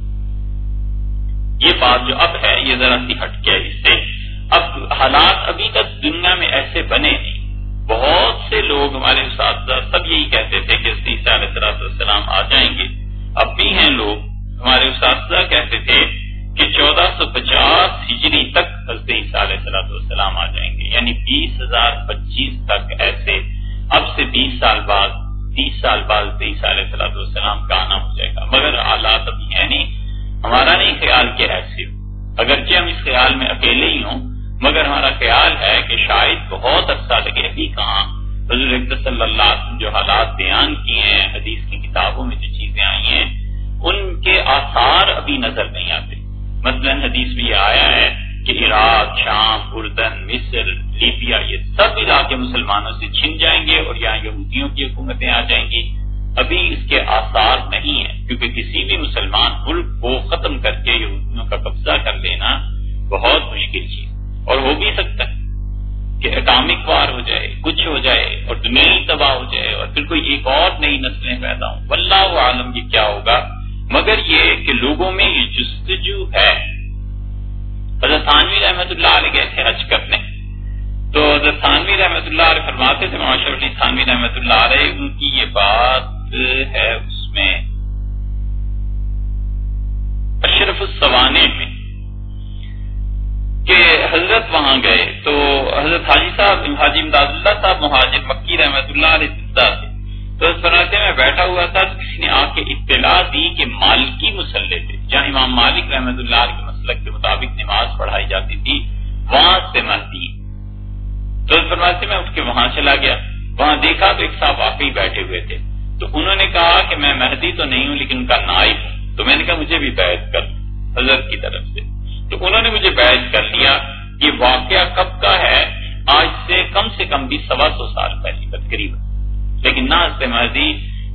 یہ بات جو اب ہے، یہ ذرا سی ہٹ کے اس سے۔ اب حالات ابھی تک دنیا میں ایسے بنے نہیں۔ بہت سے لوگ ہمارے اساتذہ سب یہی کہتے تھے کہ علیہ السلام آ جائیں گے۔ اب بھی ہیں لوگ۔ ہمارے اساتذہ کہتے تھے کہ چودہ سو پچاس ہجری تک حضرت عیسیٰ علیہ السلام آ جائیں گے۔ یعنی بیس ہزار پچیس تک ایسے اب سے بیس سال بعد، تیس سال بعد عیسیٰ علیہ السلام کا آنا ہو جائے گا۔ مگر حالات ابھی ہے نہیں۔ ہمارا نہیں خیال کہ ایسے اگرچہ ہم اس خیال میں اکیلے ہی ہوں مگر ہمارا خیال ہے کہ شاید بہت عرصہ لگے ابھی کہاں۔ حضور صلی اللہ علیہ وسلم جو حالات بیان کیے ہیں، حدیث کی کتابوں میں جو چیزیں آئی ہیں، ان کے آثار ابھی نظر نہیں آتے۔ مثلا حدیث بھی یہ آیا ہے کہ عراق، شام، اردن، مصر، لیبیا، یہ سب علاقے مسلمانوں سے چھن جائیں گے اور یہاں یہودیوں کی حکومتیں آ جائیں گی۔ ابھی اس کے آثار نہیں ہیں۔ کیونکہ کسی بھی مسلمان ملک کو ختم کر کے یہودیوں کا قبضہ کر لینا بہت مشکل چیز اور ہو بھی سکتا ہے کہ اٹامک وار ہو جائے، کچھ ہو جائے اور دنیا تباہ ہو جائے اور پھر کوئی ایک اور نئی نسلیں پیدا ہوں۔ واللہ عالم، یہ کیا ہوگا؟ مگر یہ کہ لوگوں میں یہ جستجو ہے۔ حضرت ثانوی رحمت اللہ علیہ گئے تھے حج کرنے۔ تو حضرت تھانوی رحمۃ اللہ علیہ فرماتے تھے معاشر علی تھانوی رحمۃ اللہ علیہ، ان کی یہ بات ہے اس میں۔ اشرف السوانے میں کہ حضرت وہاں گئے تو حضرت حاجی صاحب، حاجی امداد اللہ صاحب، مہاجر مکی رحمۃ اللہ علیہ زندہ تھے۔ تو اس فرماتے میں بیٹھا ہوا تھا تو کسی نے آ کے اطلاع دی کہ مالکی مسلح تھے۔ جہاں امام مالک رحمۃ اللہ علیہ کے مسلک کے مطابق نماز پڑھائی جاتی تھی، وہاں سے مہدی تو فرماتے میں اٹھ کے وہاں چلا گیا۔ وہاں دیکھا تو ایک صاحب واقعی بیٹھے ہوئے تھے۔ تو انہوں نے کہا کہ میں مہدی تو نہیں ہوں، لیکن ان کا نائب ہوں۔ تو میں نے کہا، مجھے بھی بیعت کر حضرت کی طرف سے۔ تو انہوں نے مجھے بیعت کر لیا یہ واقعہ کب کا ہے؟ آج سے کم سے کم بھی سوا سو سال پہلے کا قریب لیکن نہ سے مہدی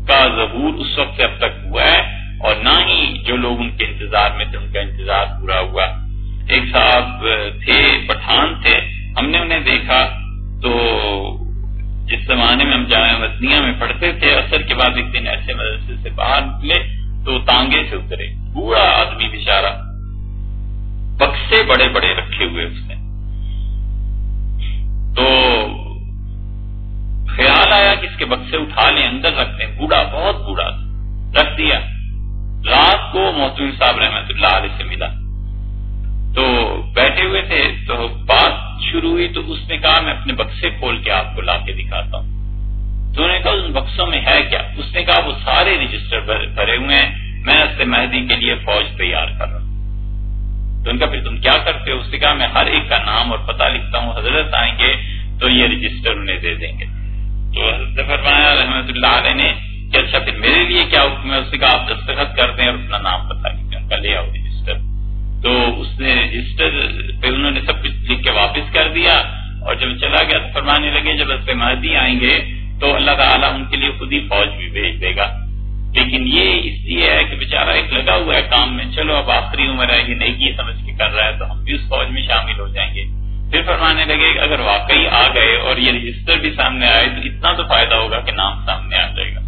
کا ظہور اس وقت سے اب تک ہوا ہے اور نہ ہی جو لوگ ان کے انتظار میں تھے، ان کا انتظار پورا ہوا۔ ایک صاحب تھے، پٹھان تھے۔ ہم نے انہیں دیکھا تو جس زمانے میں ہم جامع مدنیا میں پڑھتے تھے اثر کے بعد ایک دن ایسے مدرسے سے باہر نکلے تو تانگے سے اترے۔ پورا آدمی بےچارا بکسے بڑے بڑے رکھے ہوئے اس نے۔ تو خیال آیا کہ اس کے بکسے اٹھا لیں، اندر رکھتے ہیں بوڑھا، بہت بوڑھا۔ رکھ دیا۔ رات کو محتوم صاحب رحمت اللہ علیہ سے ملا۔ تو بیٹھے ہوئے تھے۔ تو بات شروع ہوئی تو اس نے کہا، میں اپنے بکسے کھول کے آپ کو لا کے دکھاتا ہوں۔ تو نے کہا، ان بکسوں میں ہے کیا؟ اس نے کہا، وہ سارے رجسٹر بھرے ہوئے ہیں۔ میں اس مہدی کے لیے فوج تیار کر رہا ہوں۔ تو ان کا پھر تم کیا کرتے ہو؟ اس نے کہا، میں ہر ایک کا نام اور پتہ لکھتا ہوں، حضرت آئیں گے تو یہ رجسٹر انہیں دے دیں گے. تو حضرت فرمایا، رحمت اللہ علیہ نے کہ اچھا پھر میرے لیے کیا حکم ہے؟ اس نے کہا، آپ دستخط کر دیں اور اپنا نام پتہ لکھیں ان کا لے آؤ تو اس نے رجسٹر پہ انہوں نے سب کچھ لکھ کے واپس کر دیا اور جب چلا گیا تو فرمانے لگے، جب اس مہدی آئیں گے تو اللہ تعالیٰ ان کے لیے خود ہی فوج بھی بھیج دے گا۔ لیکن یہ اس لیے ہے کہ بےچارا ایک لگا ہوا ہے کام میں، چلو اب آخری عمر ہے، یہ نہیں سمجھ کے کر رہا ہے تو ہم بھی اس فوج میں شامل ہو جائیں گے۔ پھر فرمانے لگے کہ اگر واقعی آ گئے اور یہ رجسٹر بھی سامنے آئے تو اتنا تو فائدہ ہوگا کہ نام سامنے آ جائے گا۔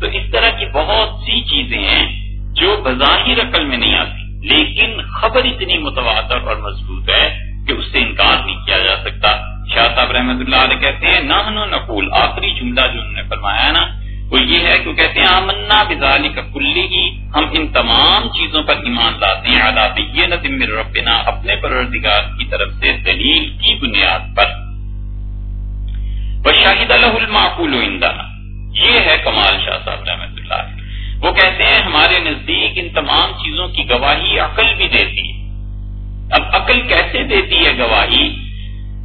تو اس طرح کی بہت سی چیزیں ہیں جو بظاہر عقل میں نہیں آتی، لیکن خبر اتنی متواتر اور مضبوط ہے کہ اس سے انکار نہیں کیا جا سکتا۔ شاہ صاحب رحمۃ اللہ علیہ کہتے ہیں نہ نقول، آخری جملہ جو انہوں نے فرمایا نا وہ یہ ہے کہ وہ کہتے ہیں، آمنا بزالی کا کلی ہی، ہم ان تمام چیزوں پر ایمان لاتے ہیں۔ آداب یہ نظم ربنا، اپنے پروردگار کی طرف سے دلیل کی بنیاد پر۔ شاہد الح المعقول یہ ہے کمال شاہ صاحب رحمۃ اللہ علیہ۔ وہ کہتے ہیں، ہمارے نزدیک ان تمام چیزوں کی گواہی عقل بھی دیتی ہے۔ اب عقل کیسے دیتی ہے گواہی؟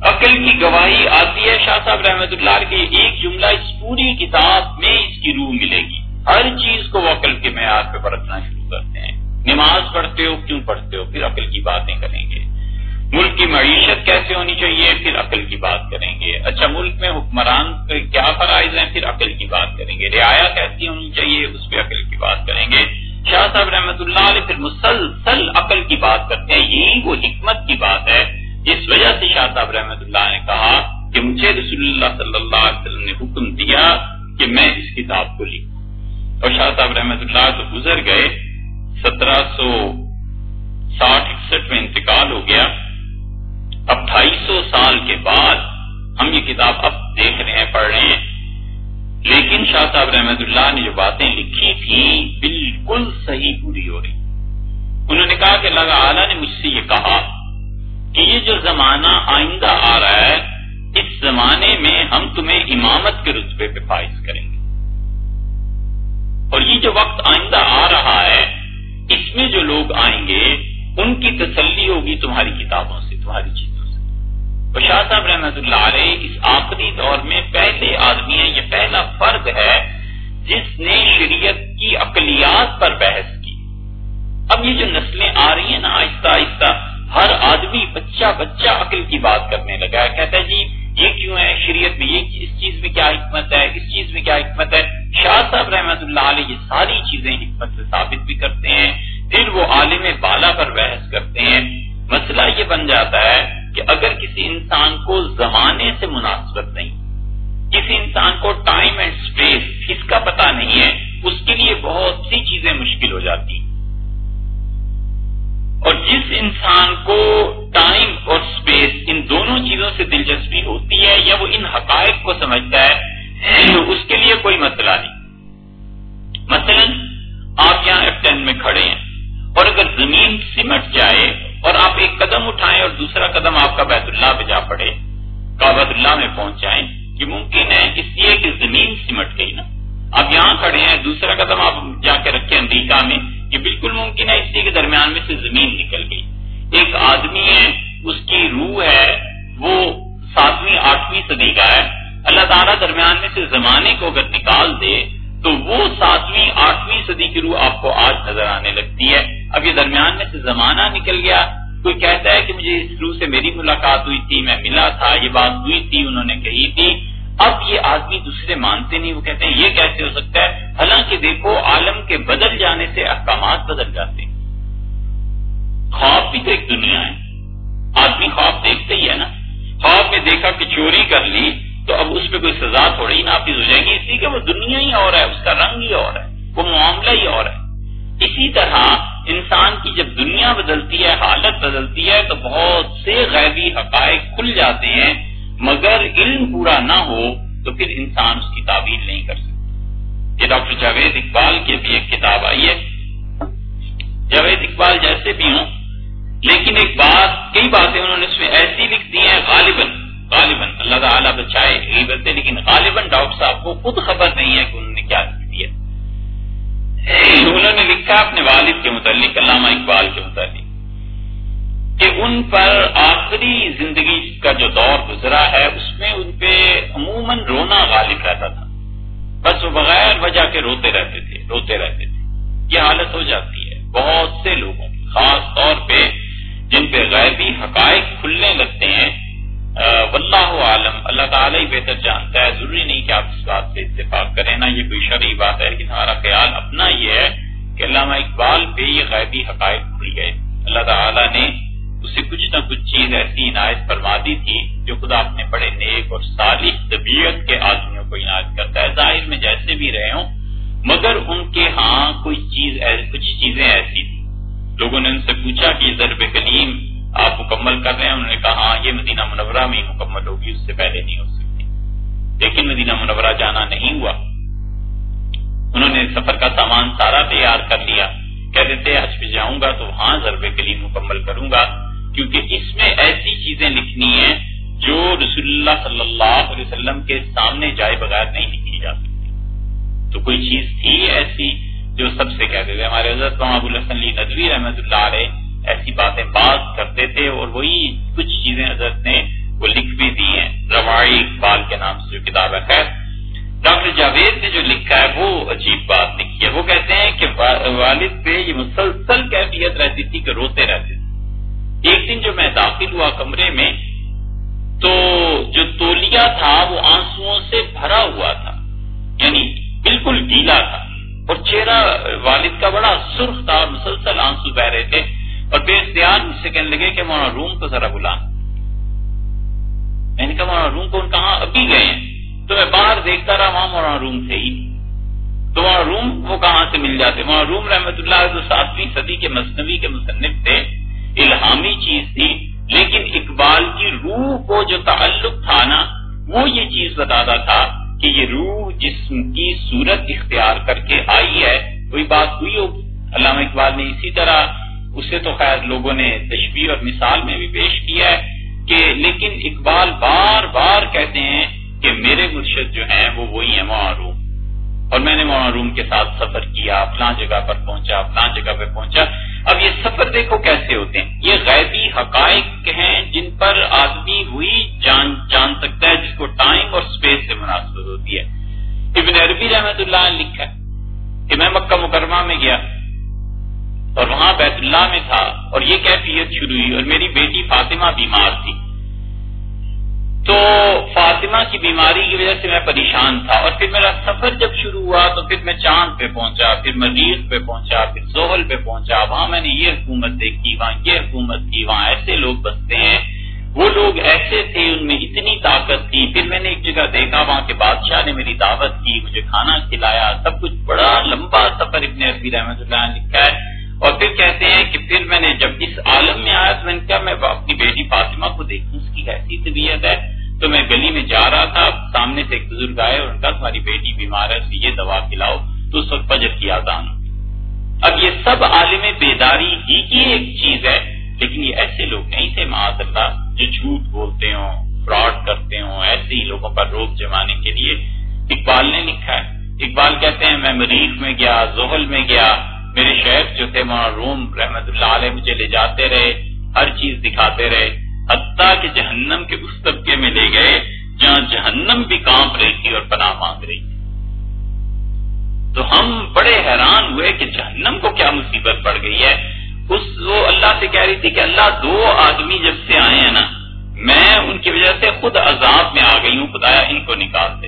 عقل کی گواہی آتی ہے شاہ صاحب رحمت اللہ کے ایک جملہ اس پوری کتاب میں اس کی روح ملے گی۔ ہر چیز کو وہ عقل کے معیار پہ برتنا شروع کرتے ہیں۔ نماز پڑھتے ہو، کیوں پڑھتے ہو؟ پھر عقل کی باتیں کریں گے۔ ملک کی معیشت کیسے ہونی چاہیے؟ پھر عقل کی بات کریں گے۔ اچھا ملک میں حکمران کیا فرائض ہیں؟ پھر عقل کی بات کریں گے۔ رعایا کیسی ہونی چاہیے؟ اس پہ عقل کی بات کریں گے۔ شاہ صاحب رحمۃ اللہ علیہ پھر مسلسل عقل کی بات کرتے ہیں۔ یہی وہ حکمت کی بات ہے جس وجہ سے شاہ صاحب رحمۃ اللہ نے کہا کہ مجھے رسول اللہ صلی اللہ علیہ وسلم نے حکم دیا کہ میں اس کتاب کو لکھوں۔ اور شاہ صاحب رحمۃ اللہ تو گزر گئے۔ سترہ سو ساٹھ، اکسٹھ میں انتقال ہو گیا۔ اب ڈھائی سو سال کے بعد ہم یہ کتاب اب دیکھ رہے ہیں، پڑھ رہے ہیں۔ لیکن شاہ صاحب رحمت اللہ نے جو باتیں لکھی تھی بالکل صحیح پوری ہو رہی۔ انہوں نے کہا کہ اللہ اعلیٰ نے مجھ سے یہ کہا کہ یہ جو زمانہ آئندہ آ رہا ہے، اس زمانے میں ہم تمہیں امامت کے رتبے پہ فائز کریں گے۔ اور یہ جو وقت آئندہ آ رہا ہے، اس میں جو لوگ آئیں گے، ان کی تسلی ہوگی تمہاری کتابوں سے، تمہاری چیز شاہ صاحب رحمت اللہ علیہ اس آخری دور میں پہلے آدمی ہے یہ پہلا فرد ہے جس نے شریعت کی اقلیات پر بحث کی۔ اب یہ جو نسلیں آ رہی ہیں نا، آہستہ آہستہ ہر آدمی بچہ بچہ عقل کی بات کرنے لگا ہے۔ کہتا ہے جی یہ کیوں ہے؟ شریعت میں یہ اس چیز میں کیا حکمت ہے؟ اس چیز میں کیا حکمت ہے؟ شاہ صاحب رحمت اللہ علیہ یہ ساری چیزیں حکمت سے ثابت بھی کرتے ہیں۔ پھر وہ عالم بالا پر بحث کرتے ہیں۔ مسئلہ یہ بن جاتا ہے کہ اگر کسی انسان کو زمانے سے مناسبت نہیں، کسی انسان کو ٹائم اینڈ اسپیس اس کا پتہ نہیں ہے، اس کے لیے بہت سی چیزیں مشکل ہو جاتی۔ اور جس انسان کو ٹائم اور اسپیس ان دونوں چیزوں سے دلچسپی ہوتی ہے یا وہ ان حقائق کو سمجھتا ہے، اس کے لیے کوئی مسئلہ نہیں۔ مثلا، آپ یہاں ایف ٹین میں کھڑے ہیں اور اگر زمین سمٹ جائے اور آپ ایک قدم اٹھائیں اور دوسرا قدم آپ کا بیت اللہ پہ جا پڑے کابت اللہ میں پہنچ جائیں یہ ممکن ہے اس لیے کہ زمین سمٹ گئی نا۔ آپ یہاں کھڑے ہیں، دوسرا قدم آپ جا کے رکھے امریکہ میں یہ بالکل ممکن ہے، اس لیے کہ درمیان میں سے زمین نکل گئی۔ ایک آدمی ہے، اس کی روح ہے، وہ ساتویں، آٹھویں صدی کا ہے۔ اللہ تعالیٰ درمیان میں سے زمانے کو اگر نکال دے، تو وہ ساتویں، آٹھویں صدی کی روح آپ کو آج نظر آنے لگتی ہے۔ اب یہ درمیان میں سے زمانہ نکل گیا۔ کوئی کہتا ہے کہ مجھے اس روح سے میری ملاقات ہوئی تھی، میں ملا تھا، یہ بات ہوئی تھی، انہوں نے کہی تھی۔ اب یہ آدمی دوسرے مانتے نہیں، وہ کہتے ہیں، یہ کیسے ہو سکتا ہے؟ حالانکہ دیکھو، عالم کے بدل جانے سے احکامات بدل جاتے ہیں۔ خواب بھی تو ایک دنیا ہے۔ آدمی خواب دیکھتے ہی ہے نا۔ خواب میں دیکھا کہ چوری کر لی، تو اب اس پہ کوئی سزا تھوڑی نافذ ہو جائے گی۔ اسی کہ وہ دنیا ہی اور ہے، اس کا رنگ ہی اور ہے، وہ معاملہ ہی اور ہے۔ اسی طرح انسان کی جب دنیا بدلتی ہے، حالت بدلتی ہے، تو بہت سے غیبی حقائق کھل جاتے ہیں۔ مگر علم پورا نہ ہو، تو پھر انسان اس کی تعبیر نہیں کر سکتا۔ یہ ڈاکٹر جاوید اقبال کی بھی ایک کتاب آئی ہے۔ جاوید اقبال جیسے بھی ہوں، لیکن ایک بات، کئی باتیں انہوں نے اس میں ایسی لکھ دی ہیں، غالباً غالباً، اللہ تعالیٰ بچائے غیبت لیکن غالباً ڈاکٹر صاحب کو خود خبر نہیں ہے کہ انہوں نے کیا لکھ دیا انہوں نے لکھا اپنے والد کے متعلق، علامہ اقبال کے متعلق، کہ ان پر آخری زندگی کا جو دور گزرا ہے، اس میں ان پہ عموماً رونا غالب رہتا تھا۔ بس وہ بغیر وجہ کے روتے رہتے تھے، روتے رہتے تھے۔ یہ حالت ہو جاتی ہے۔ بہت سے لوگوں کی، خاص طور پہ جن پہ غیبی حقائق کھلنے لگتے ہیں واللہ عالم، اللہ تعالیٰ ہی بہتر جانتا ہے۔ ضروری نہیں کہ آپ اس بات سے اتفاق کریں نا یہ کوئی شرعی بات ہے، لیکن ہمارا خیال اپنا یہ ہے کہ علامہ اقبال پہ یہ غیبی حقائق کھل گئے۔ اللہ تعالیٰ نے اسے کچھ نہ کچھ چیز ایسی عنایت فرما دی تھی جو خدا اپنے بڑے نیک اور صالح طبیعت کے آدمیوں کو عنایت کرتا ہے۔ ظاہر میں جیسے بھی رہے ہوں، مگر ان کے ہاں کوئی چیز کچھ چیزیں ایسی تھی لوگوں نے ان سے پوچھا کہ ضرب کلیم آپ مکمل کر رہے ہیں؟ انہوں نے کہا ہاں یہ مدینہ منورہ میں ہی مکمل ہوگی، اس سے پہلے نہیں ہو سکتی۔ لیکن مدینہ منورہ جانا نہیں ہوا۔ انہوں نے سفر کا سامان سارا تیار کر لیا۔ کہتے تھے، حج پہ جاؤں گا تو وہاں ضرب کلیم مکمل کروں گا۔ کیونکہ اس میں ایسی چیزیں لکھنی ہیں جو رسول اللہ صلی اللہ علیہ وسلم کے سامنے جائے بغیر نہیں لکھی جا سکتی۔ تو کوئی چیز تھی ایسی جو سب سے کہتے تھے ہمارے حضرت ابو الحسن علی ندوی رحمۃ اللہ علیہ ایسی باتیں بات کرتے تھے اور وہی کچھ چیزیں حضرت نے وہ لکھ بھی دی ہیں۔ رواڑی اقبال کے نام سے جو کتاب ہے۔ خیر، ڈاکٹر جاوید نے جو لکھا ہے وہ عجیب بات لکھی ہے۔ وہ کہتے ہیں کہ والد پہ یہ مسلسل کیفیت رہتی تھی کہ روتے رہتے تھے۔ ایک دن جو میں داخل ہوا کمرے میں، تو جو تولیا تھا وہ آنسو سے بھرا ہوا تھا یعنی بالکل گیلا تھا۔ اور چہرہ والد کا بڑا سرخ تھا اور مسلسل آنسو بہ رہے تھے۔ اور بے اختیار مجھ سے کہنے لگے کہ مولانا روم کو ذرا بلا۔ میں نے کہا، مولانا روم کو کہاں؟ ابھی گئے ہیں۔ تو میں باہر دیکھتا رہا، وہاں مولانا روم تھے ہی۔ تو مولانا روم وہ کہاں سے مل جاتے؟ مولانا روم رحمت اللہ جو ساتویں صدی کے مصنوعی کے مصنف تھے۔ الہامی چیز تھی، لیکن اقبال کی روح کو جو تعلق تھا نا، وہ یہ چیز بتاتا تھا کہ یہ روح جسم کی صورت اختیار کر کے آئی ہے، کوئی بات ہوئی ہوگی؟ علامہ اقبال نے اسی طرح اسے تو خیر لوگوں نے تشبیح اور مثال میں بھی پیش کیا ہے کہ، لیکن اقبال بار بار کہتے ہیں کہ میرے مرشد جو ہیں وہ وہی ہیں معروم اور میں نے روم کے ساتھ سفر کیا، فلاں جگہ پر پہنچا، فلاں جگہ پہ پہنچا۔ اب یہ سفر دیکھو کیسے ہوتے ہیں۔ یہ غیبی حقائق ہیں جن پر آدمی وہی جان جان سکتا ہے جس کو ٹائم اور اسپیس سے مناسب ہوتی ہے۔ ابن عربی رحمت اللہ نے لکھا کہ میں مکہ مکرمہ میں گیا اور وہاں بیت اللہ میں تھا اور یہ کیفیت شروع ہوئی اور میری بیٹی فاطمہ بیمار تھی۔ تو فاطمہ کی بیماری کی وجہ سے میں پریشان تھا اور پھر میرا سفر جب شروع ہوا تو پھر میں چاند پہ پہنچا، پھر مریض پہ پہنچا، پھر زحل پہ پہنچا، وہاں میں نے یہ حکومت دیکھی، وہاں یہ حکومت کی، وہاں ایسے لوگ بستے ہیں، وہ لوگ ایسے تھے، ان میں اتنی طاقت تھی۔ پھر میں نے ایک جگہ دیکھا، وہاں کے بادشاہ نے میری دعوت کی، مجھے کھانا کھلایا، سب کچھ بڑا لمبا سفر ابن عربی رحمت اللہ نے لکھا ہے۔ اور پھر کہتے ہیں کہ پھر میں نے جب اس عالم میں آیا تو میں نے کہا میں اپنی بیٹی فاطمہ کو دیکھوں، اس کی ایسی طبیعت ہے۔ تو میں گلی میں جا رہا تھا، سامنے سے ایک بزرگ آئے اور ان کا تمہاری بیٹی بیمار ہے اسے یہ دوا کھلاؤ۔ تو اس وقت فجر کی آزان اب یہ سب عالم بیداری ہی کی ایک چیز ہے، لیکن یہ ایسے لوگ نہیں تھے، معاذ اللہ، جو جھوٹ بولتے ہوں، فراڈ کرتے ہوں۔ ایسے ہی لوگوں پر روک جمانے کے لیے اقبال نے لکھا ہے۔ اقبال کہتے ہیں، میں مریخ میں گیا، زحل میں گیا میرے شیخ جو تھے روم رحمت اللہ علیہ، مجھے لے جاتے رہے، ہر چیز دکھاتے رہے۔ حتیٰ کہ جہنم کے اس طبقے میں لے گئے جہاں جہنم بھی کانپ رہی تھی اور پناہ مانگ رہی تھی۔ تو ہم بڑے حیران ہوئے کہ جہنم کو کیا مصیبت پڑ گئی ہے۔ اس وہ اللہ سے کہہ رہی تھی کہ اللہ دو آدمی جب سے آئے ہیں نا، میں ان کی وجہ سے خود عذاب میں آ گئی ہوں، خدایا ان کو نکال دے۔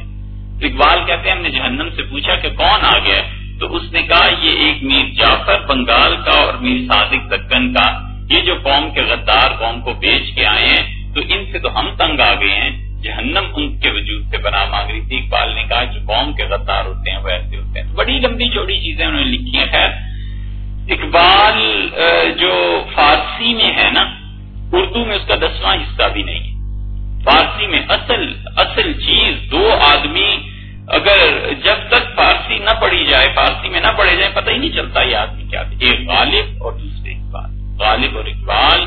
اقبال کہتے ہیں، ہم نے جہنم سے پوچھا کہ کون آ گیا تو اس نے کہا، یہ ایک میر جعفر بنگال کا اور میر صادق دکن کا۔ یہ جو قوم کے غدار قوم کو بیچ کے آئے ہیں، تو ان سے تو ہم تنگ آ گئے ہیں۔ جہنم ان کے وجود سے بنا مانگ رہی تھی۔ اقبال نے کہا، جو قوم کے غدار ہوتے ہیں، وہ ایسے ہوتے ہیں۔ بڑی لمبی چوڑی چیزیں انہوں نے لکھی ہیں۔ خیر، اقبال جو فارسی میں ہے نا، اردو میں اس کا دسواں حصہ بھی نہیں ہے۔ فارسی میں اصل اصل چیز دو آدمی اگر جب تک فارسی نہ پڑھی جائے، فارسی میں نہ پڑھے جائے پتہ ہی نہیں چلتا یہ آدمی کیا ایک غالب اور دوسرے اقبال۔ غالب اور اقبال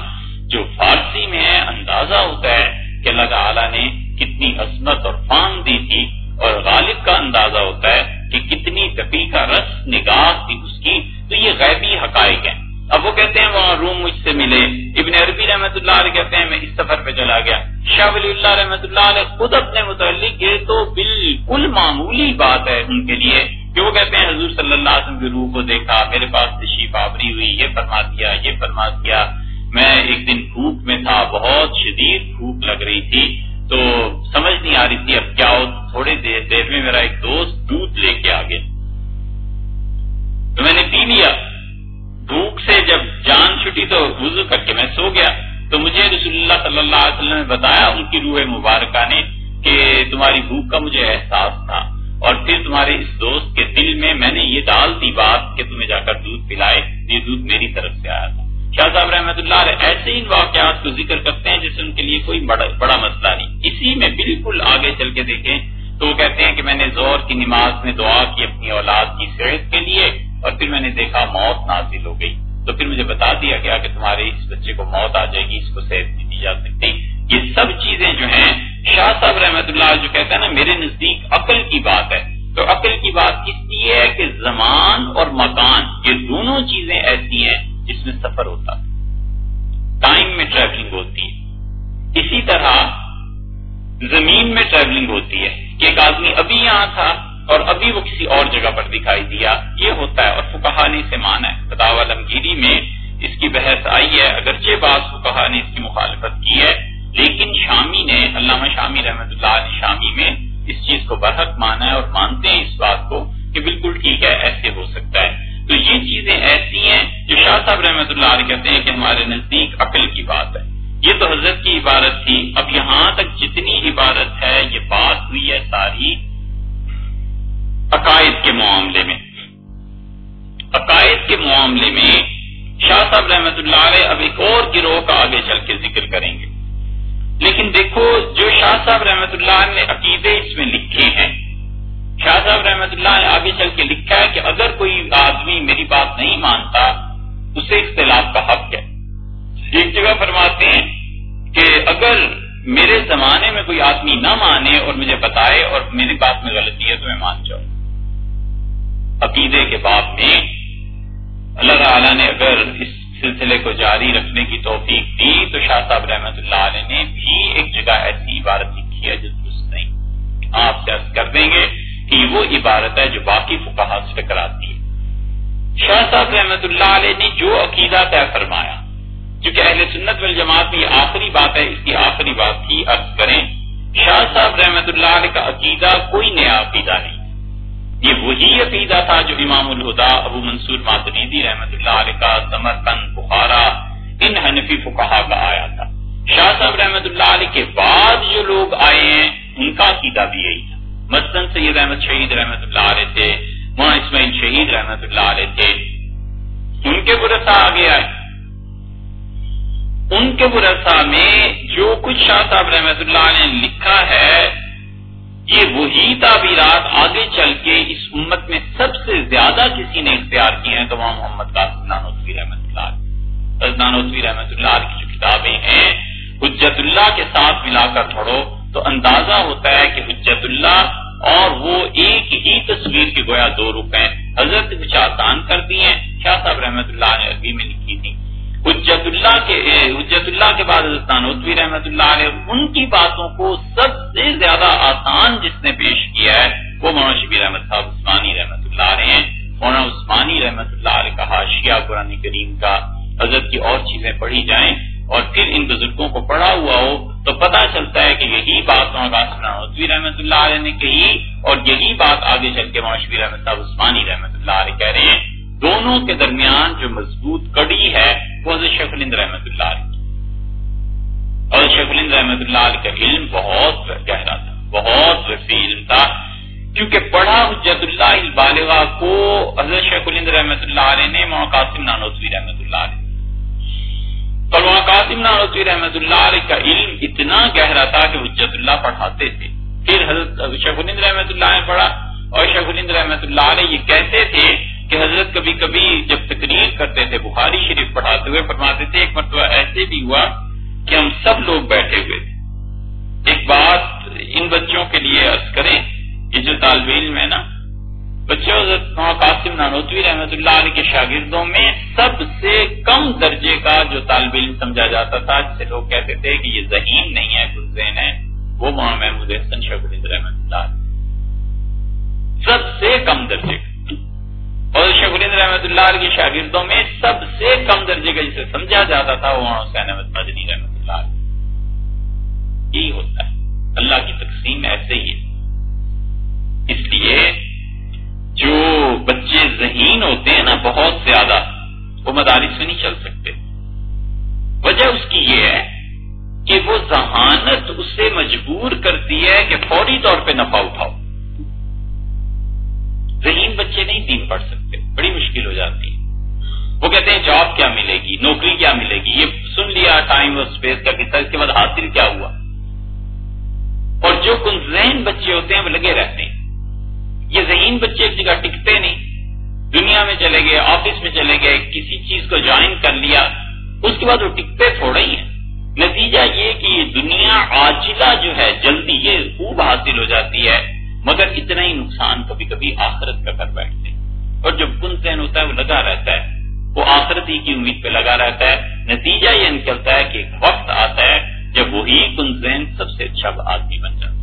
جو فارسی میں ہے اندازہ ہوتا ہے کہ اللہ تعالیٰ نے کتنی عظمت اور فان دی تھی، اور غالب کا اندازہ ہوتا ہے کہ کتنی کپی کا رس نگاہ تھی اس کی، تو یہ غیبی حقائق ہیں۔ اب وہ کہتے ہیں وہاں روم مجھ سے ملے۔ ابن عربی رحمت اللہ علیہ کہتے ہیں میں اس سفر پہ چلا گیا۔ شاہ ولی اللہ رحمت اللہ علیہ خود اپنے متعلق یہ تو بالکل معمولی بات ہے ان کے لیے کہ وہ کہتے ہیں حضور صلی اللہ علیہ وسلم کی روح کو دیکھا، میرے پاس تشریف آبری ہوئی، یہ فرما دیا، یہ فرما دیا۔ میں ایک دن بھوک میں تھا، بہت شدید بھوک لگ رہی تھی، تو سمجھ نہیں آ رہی تھی اب کیا ہو، تھوڑی دیر دیر میں میرا ایک دوست دودھ لے کے آ گیا۔ تو میں نے پی لیا۔ بھوک سے جب جان چھٹی تو وضو کر کے میں سو گیا۔ تو مجھے رسول اللہ صلی اللہ علیہ وسلم نے بتایا، ان کی روح مبارکہ نے، کہ تمہاری بھوک کا مجھے احساس تھا۔ اور پھر تمہارے اس دوست کے دل میں میں نے یہ ڈال دی بات کہ تمہیں جا کر دودھ پلائے۔ یہ دودھ میری طرف سے آیا تھا۔ شاہ صاحب رحمۃ اللہ علیہ، ایسے ان واقعات کو ذکر کرتے ہیں جیسے ان کے لیے کوئی بڑا بڑا مسئلہ نہیں۔ اسی میں بالکل آگے چل کے دیکھیں تو وہ کہتے ہیں کہ میں نے زور کی نماز میں دعا کی اپنی اولاد کی صحت کے لیے۔ اور پھر میں نے دیکھا موت نازل ہو گئی۔ تو پھر مجھے بتا دیا گیا کہ تمہارے اس بچے کو موت آ جائے گی، اس کو صحت نہیں دی جا سکتی یہ سب چیزیں جو ہیں، شاہ صاحب رحمت اللہ جو کہتے ہیں نا، میرے نزدیک عقل کی بات ہے۔ تو عقل کی بات اس لیے ہے کہ زمان اور مکان، یہ دونوں چیزیں ایسی ہیں جس میں سفر ہوتا ٹائم میں ٹریولنگ ہوتی ہے۔ اسی طرح زمین میں ٹریولنگ ہوتی ہے۔ کہ ایک آدمی ابھی یہاں تھا اور ابھی وہ کسی اور جگہ پر دکھائی دیا۔ یہ ہوتا ہے اور فکہ نے مانا ہے۔ خطاب عالمگیری میں اس کی بحث آئی ہے۔ اگرچہ بعض فکہ نے اس کی مخالفت کی ہے، لیکن شامی نے، علامہ شامی رحمت اللہ علیہ شامی میں اس چیز کو برحق مانا ہے اور مانتے ہیں اس بات کو کہ بالکل ٹھیک ہے، ایسے ہو سکتا ہے۔ تو یہ چیزیں ایسی ہیں جو شاہ صاحب رحمت اللہ علیہ کہتے ہیں کہ ہمارے نزدیک عقل کی بات ہے۔ یہ تو حضرت کی عبارت تھی۔ اب یہاں تک جتنی عبارت ہے، یہ بات ہوئی ہے ساری عقائد کے معاملے میں۔ عقائد کے معاملے میں شاہ صاحب رحمت اللہ علیہ اب ایک اور گروہ کا آگے چل کے ذکر کریں گے۔ لیکن دیکھو، جو شاہ صاحب رحمت اللہ نے عقیدے اس میں لکھے ہیں، شاہ صاحب رحمت اللہ نے آگے چل کے لکھا ہے کہ اگر کوئی آدمی میری بات نہیں مانتا، اسے اختلاف کا حق ہے۔ ایک جگہ فرماتے ہیں کہ اگر میرے زمانے میں کوئی آدمی نہ مانے اور مجھے بتائے اور میری بات میں غلطی ہے تو میں مان جاؤں عقیدے کے باب میں اللہ تعالیٰ نے اگر اس سلسلے کو جاری رکھنے کی توفیق دی، تو شاہ صاحب رحمت اللہ علیہ نے بھی ایک جگہ ایسی عبارت لکھی ہے جو درست نہیں آپ سے کر دیں گے کہ وہ عبارت ہے جو باقی فکہ سے ٹکراتی ہے۔ شاہ صاحب رحمت اللہ علیہ نے جو عقیدہ طے فرمایا، کیونکہ اہل سنت والجماعت میں یہ آخری بات ہے، اس کی آخری بات کی عرض کریں، شاہ صاحب رحمت اللہ علیہ کا عقیدہ کوئی نیا عقیدہ نہیں۔ یہ وہی عقیدہ تھا جو امام الہدا ابو منصور ماتریدی رحمت اللہ علیہ کا سمرکند بخارا ان حنفی فکہ کا آیا تھا۔ شاہ صاحب رحمت اللہ علیہ کے بعد جو لوگ آئے ہیں، ان کا عقیدہ بھی یہی تھا۔ مثلاً سید احمد شہید رحمت اللہ علیہ تھے وہاں اسماعیل شہید رحمت اللہ علیہ تھے۔ ان کے برسا آگے آئے۔ ان کے برسا میں جو کچھ شاہ صاحب رحمت اللہ نے لکھا ہے یہ وہی تعبیرات آگے چل کے اس امت میں سب سے زیادہ کسی نے اختیار کیے ہیں، تو وہاں محمد قاسم نانوتوی رحمت اللہ نانوتوی رحمت اللہ کی جو کتابیں ہیں، حجت اللہ کے ساتھ ملا کر پڑھو تو اندازہ ہوتا ہے کہ حجت اللہ اور وہ ایک ہی تصویر کے گویا دو روپے حضرت کچھ آسان کر دیے شاہ صاحب رحمت اللہ نے عربی میں لکھی تھی حجت اللہ کے حجت اللہ کے بعد حضرت نانوتوی رحمت اللہ علیہ، ان کی باتوں کو سب سے زیادہ آسان جس نے پیش کیا ہے، وہ مولانا شبیر احمد صاحب عثمانی رحمت اللہ علیہ ہیں۔ مولانا عثمانی رحمت اللہ علیہ کا حاشیہ قرآن کریم کا حضرت کی اور چیزیں پڑھی جائیں اور پھر ان بزرگوں کو پڑھا ہوا ہو، تو پتا چلتا ہے کہ یہی بات نانوتوی رحمت اللہ علیہ نے کہی اور یہی بات آگے چل کے مولانا شبیر احمد صاحب عثمانی رحمت اللہ علیہ کہہ رہے ہیں۔ دونوں کے درمیان جو مضبوط کڑی ہے وہ حضرت شیخ الند رحمت اللہ علیہ اور شیخ الند رحمت اللہ علیہ کا علم بہت گہرا تھا، بہت وسیع علم تھا۔ کیونکہ پڑھا حجت اللہ البالغا کو حضرت شیخ الند رحمت اللہ علیہ نے ماں قاسم نانوتوی رحمت اللہ علیہ۔ اور وہاں قاسم نانوتوی رحمت اللہ علیہ کا علم اتنا گہرا تھا کہ حجت اللہ پڑھاتے تھے۔ پھر حضرت شیخ الند رحمت اللہ نے پڑھا اور شیخ الند رحمت اللہ علیہ یہ کہتے تھے کہ حضرت کبھی کبھی جب تقریر کرتے تھے، بخاری شریف پڑھاتے ہوئے فرماتے تھے، ایک مرتبہ ایسے بھی ہوا کہ ہم سب لوگ بیٹھے ہوئے تھے۔ ایک بات ان بچوں کے لیے عرض کریں یہ جو طالب علم ہے نا بچے حضرت قاسم نانوتوی رحمت اللہ علیہ کے شاگردوں میں سب سے کم درجے کا جو طالب علم سمجھا جاتا تھا، جسے لوگ کہتے تھے کہ یہ ذہین نہیں ہے گلزین ہے، وہ محمد محمود حسن شاہ رحمت اللہ سب سے کم درجے کا۔ اور شیخ رحمۃ اللہ علیہ کے شاگردوں میں سب سے کم درجے کا جسے سمجھا جاتا تھا وہ حسین احمد مدنی رحمۃ اللہ علیہ۔ یہی ہوتا ہے۔ اللہ کی تقسیم ایسے ہی ہے۔ اس لیے جو بچے ذہین ہوتے ہیں نا، بہت زیادہ وہ مدارس میں نہیں چل سکتے۔ وجہ اس کی یہ ہے کہ وہ ذہانت اسے مجبور کرتی ہے کہ فوری طور پہ نفع اٹھاؤ۔ ذہین بچے نہیں دین پڑھ سکتے، بڑی مشکل ہو جاتی ہے۔ وہ کہتے ہیں جاب کیا ملے گی، نوکری کیا ملے گی؟ یہ سن لیا ٹائم اور اسپیس کا کس کے بعد حاصل کیا ہوا؟ اور جو کن ذہن بچے ہوتے ہیں وہ لگے رہتے ہیں۔ یہ ذہین بچے ایک جگہ ٹکتے نہیں۔ دنیا میں چلے گئے آفس میں چلے گئے، کسی چیز کو جوائن کر لیا، اس کے بعد وہ ٹکتے تھوڑے ہی ہیں۔ نتیجہ یہ کہ یہ دنیا آجلا جو ہے، جلدی یہ خوب حاصل ہو جاتی ہے۔ مگر اتنا ہی نقصان کبھی کبھی آخرت کا کر بیٹھتے اور جو کن ذہن ہوتا ہے، وہ لگا رہتا ہے۔ وہ آخرت ہی کی امید پہ لگا رہتا ہے۔ نتیجہ یہ نکلتا ہے کہ ایک وقت آتا ہے جب وہی کن ذہن سب سے اچھا آدمی بن جاتا ہے۔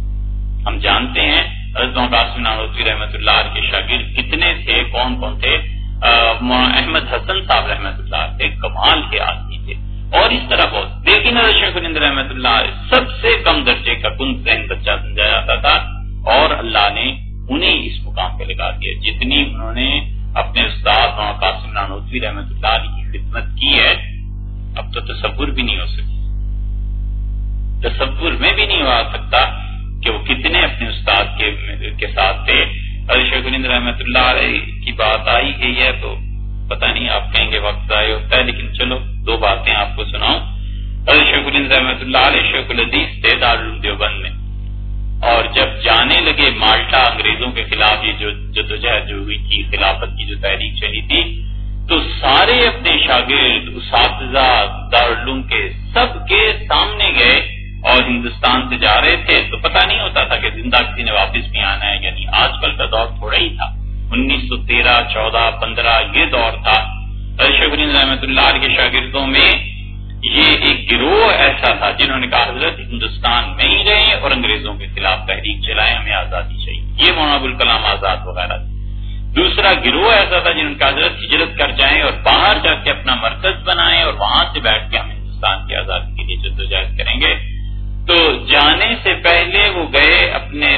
ہم جانتے ہیں قاسم رحمت اللہ کے شاگرد کتنے تھے، کون کون تھے؟ احمد حسن صاحب رحمت اللہ تھے، کمال کے آدمی تھے۔ اور اس طرح بہت۔ لیکن شیخ رحمت اللہ سب سے کم درجے کا کن ذہن بچہ سمجھا جاتا تھا۔ جتنی انہوں نے اپنے استاد قاسم نانوتوی رحمت اللہ علیہ کی خدمت کی ہے، اب تو تصور بھی نہیں ہو سکتی تصور میں بھی نہیں ہو سکتا کہ وہ کتنے اپنے استاد کے ساتھ تھے۔ شیخ الند رحمت اللہ علیہ کی بات آئی گئی ہے تو پتہ نہیں آپ کہیں گے وقت ضائع ہوتا ہے، لیکن چلو دو باتیں آپ کو سناؤں۔ شیخ الند رحمت اللہ علیہ شیخ العدیز تھے دیوبند میں۔ اور جب جانے لگے مالٹا انگریزوں کے خلاف یہ جو جدوجہد جو ہوئی تھی، خلافت کی جو تحریک چلی تھی، تو سارے اپنے شاگرد، اساتذہ، دارالعلوم کے سب کے سامنے گئے اور ہندوستان سے جا رہے تھے۔ تو پتہ نہیں ہوتا تھا کہ زندہ کسی نے واپس بھی آنا ہے یعنی آج کل کا دور تھوڑا ہی تھا۔ انیس سو تیرہ، چودہ، پندرہ، یہ دور تھا۔ شکرین رحمت اللہ کے شاگردوں میں یہ ایک گروہ ایسا تھا جنہوں نے کہا حضرت ہندوستان میں ہی رہے اور انگریزوں کے خلاف تحریک چلائے ہمیں آزادی چاہیے۔ یہ مولانا ابوالکلام آزاد وغیرہ تھا دوسرا گروہ ایسا تھا جنہوں نے کہا حضرت ہجرت کر جائیں اور باہر جا کے اپنا مرکز بنائیں اور وہاں سے بیٹھ کے ہم ہندوستان کی آزادی کے لیے جدوجہد کریں گے۔ تو جانے سے پہلے وہ گئے اپنے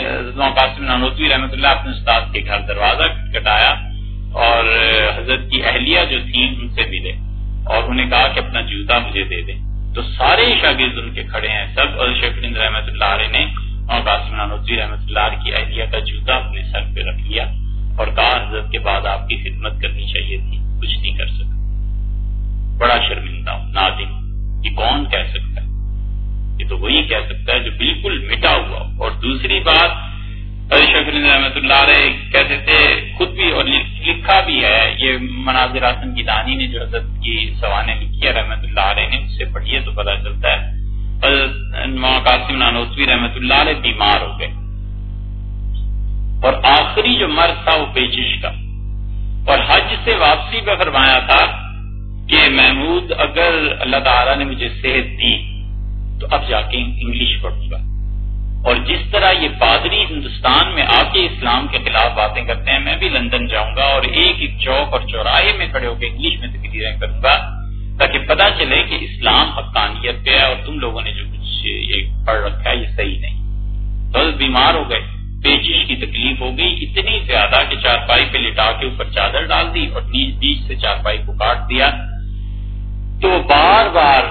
قاسم نانوتوی رحمۃ اللہ اپنے استاد کے گھر دروازہ کٹایا اور حضرت کی اہلیہ جو تھی ان سے ملے۔ اور انہیں کہا کہ اپنا جوتا مجھے دے دیں۔ تو سارے شاگرد ان کے کھڑے ہیں۔ سب اور شیخ رحمۃ اللہ علیہ نے اور قاسم نانوزی رحمۃ اللہ علیہ کی اہلیہ کا جوتا اپنے سر پہ رکھ لیا اور کہا حضرت کے بعد آپ کی خدمت کرنی چاہیے تھی۔ کچھ نہیں کر سکا۔ بڑا شرمندہ ہوں۔ نادم، یہ کون کہہ سکتا ہے؟ یہ تو وہی کہہ سکتا ہے جو بالکل مٹا ہوا اور دوسری بات شیخ رحمۃ اللہ علیہ کہتے تھے، خود بھی اور لکھا بھی ہے، یہ مناظر حسن کی دانی نے جو حضرت کی سوانے لکھی ہے رحمۃ اللہ علیہ نے، اس سے پڑھیے تو پتہ چلتا ہے۔ قاسم نانوتوی رحمۃ اللہ علیہ بیمار ہو گئے۔ اور آخری جو مرض تھا، وہ پیچش کا۔ اور حج سے واپسی پہ فرمایا تھا کہ محمود، اگر اللہ تعالیٰ نے مجھے صحت دی، تو اب جا کے انگلش پڑھوں گا۔ اور جس طرح یہ پادری ہندوستان میں آ کے اسلام کے خلاف باتیں کرتے ہیں، میں بھی لندن جاؤں گا اور ایک ایک چوک اور چوراہے میں کھڑے ہو کے انگلش میں تقریریں کروں گا تاکہ پتا چلے کہ اسلام حقانیت پہ ہے اور تم لوگوں نے جو کچھ یہ پڑھ رکھا ہے، یہ صحیح نہیں۔ بس بیمار ہو گئے۔ پیچش کی تکلیف ہو گئی، اتنی زیادہ کہ چارپائی پہ لٹا کے اوپر چادر ڈال دی اور نیچ بیچ سے چارپائی کو کاٹ دیا۔ تو بار بار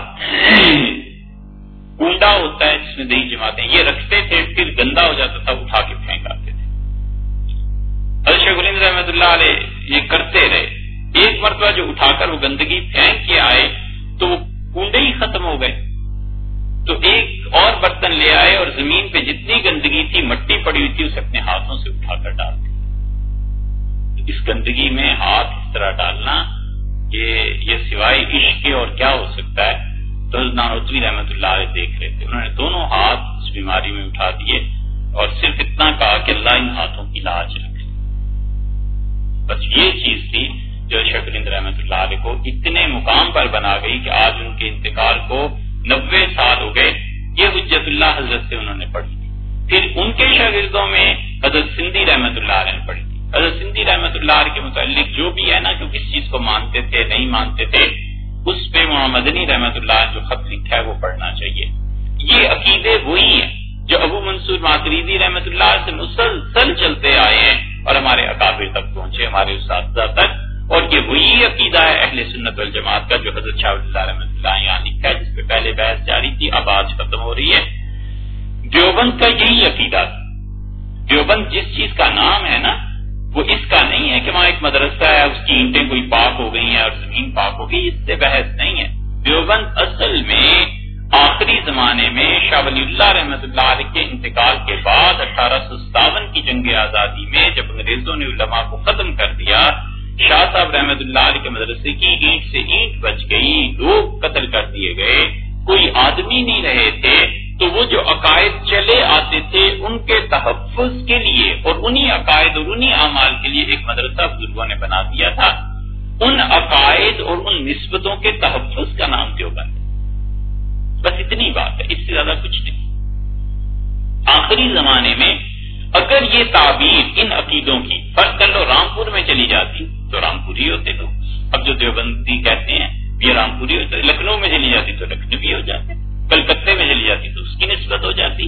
کنڈا ہوتا ہے جس میں دہی جماتے ہیں۔ یہ رکھتے تھے، پھر گندا ہو جاتا تھا، اٹھا کے پھینک آتے تھے۔ ارشد غلیم رحمت اللہ علیہ یہ کرتے رہے۔ ایک مرتبہ جو اٹھا کر وہ گندگی پھینک کے آئے، تو وہ کنڈے ہی ختم ہو گئے۔ تو ایک اور برتن لے آئے اور زمین پہ جتنی گندگی تھی، مٹی پڑی ہوئی تھی، اسے اپنے ہاتھوں سے اٹھا کر ڈال دی اس گندگی میں ہاتھ اس طرح ڈالنا یہ سوائے عشق کے اور کیا ہو سکتا ہے؟ نانوتوی رحمت اللہ علیہ دیکھ رہے تھے۔ انہوں نے دونوں ہاتھ اس بیماری میں اٹھا دیے اور صرف اتنا کہا کہ اللہ ان ہاتھوں کی لاج رکھے بس یہ چیز تھی جو شکریند رحمت اللہ علیہ کو اتنے مقام پر بنا گئی کہ آج ان کے انتقال کو نبے سال ہو گئے۔ یہ حجت اللہ حضرت سے انہوں نے پڑھی۔ تھی پھر ان کے شاگردوں میں حضرت سندھی رحمت اللہ علیہ نے پڑھی۔ تھی حضرت سندھی رحمت اللہ علیہ کے متعلق جو بھی ہے نا جو کس چیز کو مانتے تھے، نہیں مانتے تھے اس پہ محمدنی رحمت اللہ جو خط لکھا ہے وہ پڑھنا چاہیے۔ یہ عقیدے وہی ہیں جو ابو منصور ماتریدی رحمت اللہ سے مسلسل چلتے آئے ہیں اور ہمارے اکابر تک پہنچے، ہمارے اساتذہ تک۔ اور یہ وہی عقیدہ ہے اہل سنت والجماعت کا جو حضرت شاہ اللہ رحمۃ اللہ یہاں لکھا ہے، جس پہ پہلے بحث جاری تھی، اب آج ختم ہو رہی ہے۔ دیوبند کا یہی عقیدہ۔ دیوبند جس چیز کا نام ہے نا وہ اس کا نہیں ہے کہ وہاں ایک مدرسہ ہے، اس کی اینٹیں کوئی پاک ہو گئی ہیں اور زمین پاک ہو گئی، اس سے بحث نہیں ہے۔ دیوبند اصل میں آخری زمانے میں شاہ ولی اللہ رحمت اللہ علیہ کے انتقال کے بعد اٹھارہ سو ستاون کی جنگ آزادی میں جب انگریزوں نے علماء کو ختم کر دیا، شاہ صاحب رحمت اللہ علیہ کے مدرسے کی اینٹ سے اینٹ بچ گئی، لوگ قتل کر دیے گئے۔ کوئی آدمی نہیں رہے تھے۔ تو وہ جو عقائد چلے آتے تھے ان کے تحفظ کے لیے اور انہی عقائد اور انہی اعمال کے لیے ایک مدرسہ بزرگوں نے بنا دیا تھا، ان عقائد اور ان نسبتوں کے تحفظ کا نام دیوبند بس اتنی بات ہے، اس سے زیادہ کچھ نہیں۔ آخری زمانے میں اگر یہ تعبیر ان عقیدوں کی فرق کر لو، رامپور میں چلی جاتی تو رامپوری ہوتے تو اب جو دیوبندی کہتے ہیں، یہ رامپوری ہوتے، لکھنؤ میں چلی جاتی تو لکھنوی ہو جاتے۔ کلکتے میں چلی جاتی تو اس کی نسبت ہو جاتی۔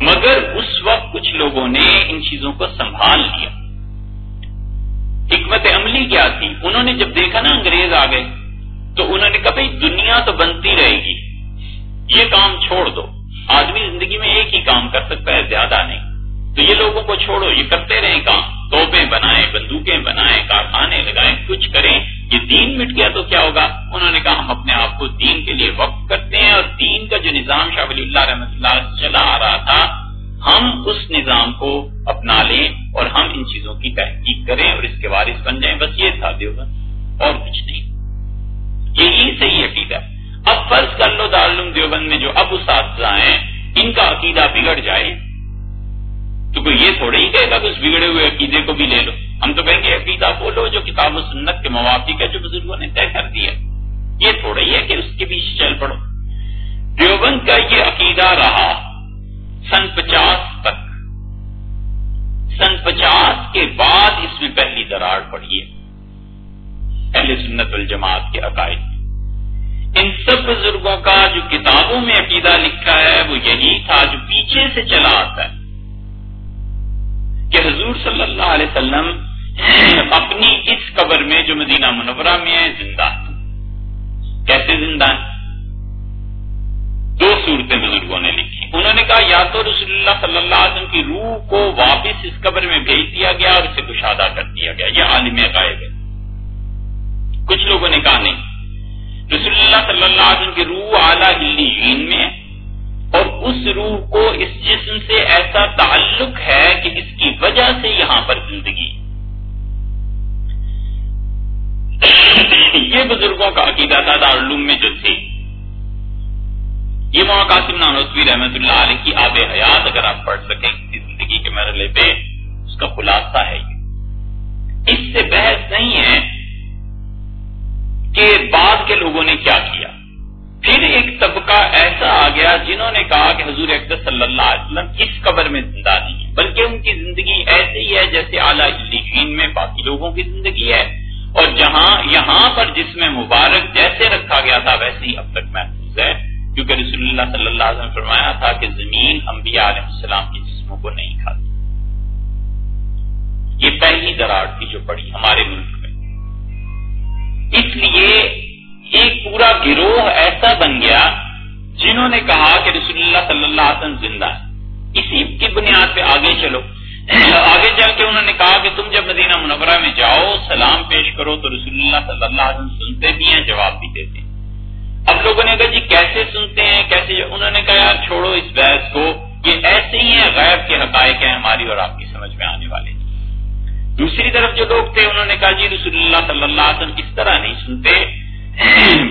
مگر اس وقت کچھ لوگوں نے ان چیزوں کو سنبھال لیا۔ حکمت عملی کیا تھی؟ انہوں نے جب دیکھا نا انگریز آ گئے، تو انہوں نے کہا بھائی دنیا تو بنتی رہے گی، یہ کام چھوڑ دو۔ آدمی زندگی میں ایک ہی کام کر سکتا ہے، زیادہ نہیں۔ تو یہ لوگوں کو چھوڑو، یہ کرتے رہے کام۔ توپیں بنائیں، بندوقیں بنائیں، کارخانے لگائیں، کچھ کریں، یہ دین مٹ گیا تو کیا ہوگا؟ انہوں نے کہا ہم اپنے آپ کو دین کے لیے وقف کرتے ہیں اور دین کا جو نظام شاہ ولی اللہ رحمۃ اللہ چلا آ رہا تھا، ہم اس نظام کو اپنا لیں اور ہم ان چیزوں کی تحقیق کریں اور اس کے وارث بن جائیں۔ بس یہ تھا دیوبند اور کچھ نہیں۔ یہی صحیح عقیدہ اب فرض کر لو دارالعلوم دیوبند میں جو اب اساتذہ ہیں، ان کا عقیدہ بگڑ جائے تو کوئی یہ تھوڑا ہی کہے گا کہ اس بگڑے ہوئے عقیدے کو بھی لے لو۔ ہم تو کہیں گے عقیدہ بولو جو کتاب و سنت کے موافق ہے جو بزرگوں نے طے کر دیا۔ یہ تھوڑا ہی ہے کہ اس کے پیچھے چل پڑو۔ دیوبند کا یہ عقیدہ رہا سن پچاس تک۔ سن پچاس کے بعد اس میں پہلی دراڑ پڑی ہے۔ اہل سنت الجماعت کے عقائد۔ ان سب بزرگوں کا جو کتابوں میں عقیدہ لکھا ہے وہ یہی تھا جو پیچھے سے چلا آتا ہے۔ کہ حضور صلی اللہ علیہ وسلم اپنی اس قبر میں جو مدینہ منورہ میں ہے، زندہ کیسے زندہ دو صورتیں بزرگوں نے لکھی۔ انہوں نے کہا، یا تو رسول اللہ صلی اللہ علیہ وسلم کی روح کو واپس اس قبر میں بھیج دیا گیا اور اسے کشادہ کر دیا گیا۔ یہ عالم غائب ہے۔ کچھ لوگوں نے کہا، نہیں۔ رسول اللہ صلی اللہ علیہ وسلم کی روح اعلی جین میں اور اس روح کو اس جسم سے ایسا تعلق ہے کہ اس کی وجہ سے یہاں پر زندگی۔ یہ بزرگوں کا عقیدہ تھا دارالعلوم میں جو تھی یہ موقع قاسم نانوسوی رحمت اللہ علیہ کی آب حیات اگر آپ پڑھ سکیں کسی زندگی کے مرحلے پہ، اس کا خلاصہ ہے یہ۔ اس سے بحث نہیں ہے کہ بعد کے لوگوں نے کیا کیا۔ پھر ایک طبقہ ایسا آ گیا جنہوں نے کہا کہ حضور اقدس صلی اللہ علیہ وسلم اس قبر میں زندہ نہیں ہے بلکہ ان کی زندگی ایسی ہی ہے جیسے اعلیٰ میں باقی لوگوں کی زندگی ہے۔ اور جہاں، یہاں پر جس میں مبارک جیسے رکھا گیا تھا، ویسے ہی اب تک محفوظ ہے۔ کیونکہ رسول اللہ صلی اللہ علیہ وسلم فرمایا تھا کہ زمین انبیاء علیہ السلام کے جسموں کو نہیں کھاتی۔ یہ پہلی دراڑ تھی جو پڑی ہمارے ملک میں۔ اس لیے ایک پورا گروہ ایسا بن گیا جنہوں نے کہا کہ رسول اللہ صلی اللہ علیہ وسلم زندہ ہے اسی کی بنیاد پہ آگے چلو۔ آگے چل کے انہوں نے کہا کہ تم جب مدینہ منورہ میں جاؤ، سلام پیش کرو تو رسول اللہ صلی اللہ علیہ وسلم سنتے بھی ہیں جواب بھی دیتے ہیں۔ اب لوگوں نے کہا جی کیسے سنتے ہیں؟ کیسے انہوں نے کہا، یار چھوڑو اس بحث کو، یہ ایسے ہی ہیں، غیب کے حقائق ہیں ہماری اور آپ کی سمجھ میں آنے والے۔ دوسری طرف جو لوگ تھے، انہوں نے کہا جی رسول اللہ صلی اللہ علیہ وسلم اس طرح نہیں سنتے۔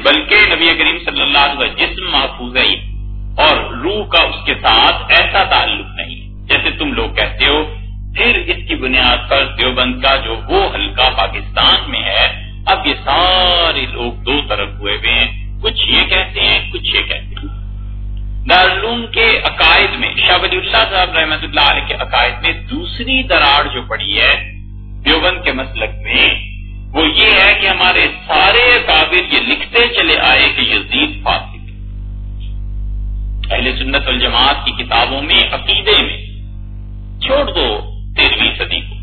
بلکہ نبی کریم صلی اللہ علیہ وسلم جسم محفوظ ہے اور روح کا اس کے ساتھ ایسا تعلق نہیں۔ جیسے تم لوگ کہتے ہو، پھر اس کی بنیاد پر دیوبند کا جو وہ حلقہ پاکستان میں ہے، اب یہ سارے لوگ دو طرف ہوئے ہوئے ہیں۔ کچھ یہ کہتے ہیں، کچھ یہ کہتے ہیں۔ دارالعلوم کے عقائد میں، شاہ ولی اللہ صاحب رحمت اللہ علیہ کے عقائد میں دوسری دراڑ جو پڑی ہے، دیوبند کے مسلک میں وہ یہ ہے کہ ہمارے سارے قابل یہ لکھتے چلے آئے کہ یزید فاسق اہل سنت الجماعت کی کتابوں میں، عقیدے میں۔ چھوڑ دو تیرہویں صدی کو۔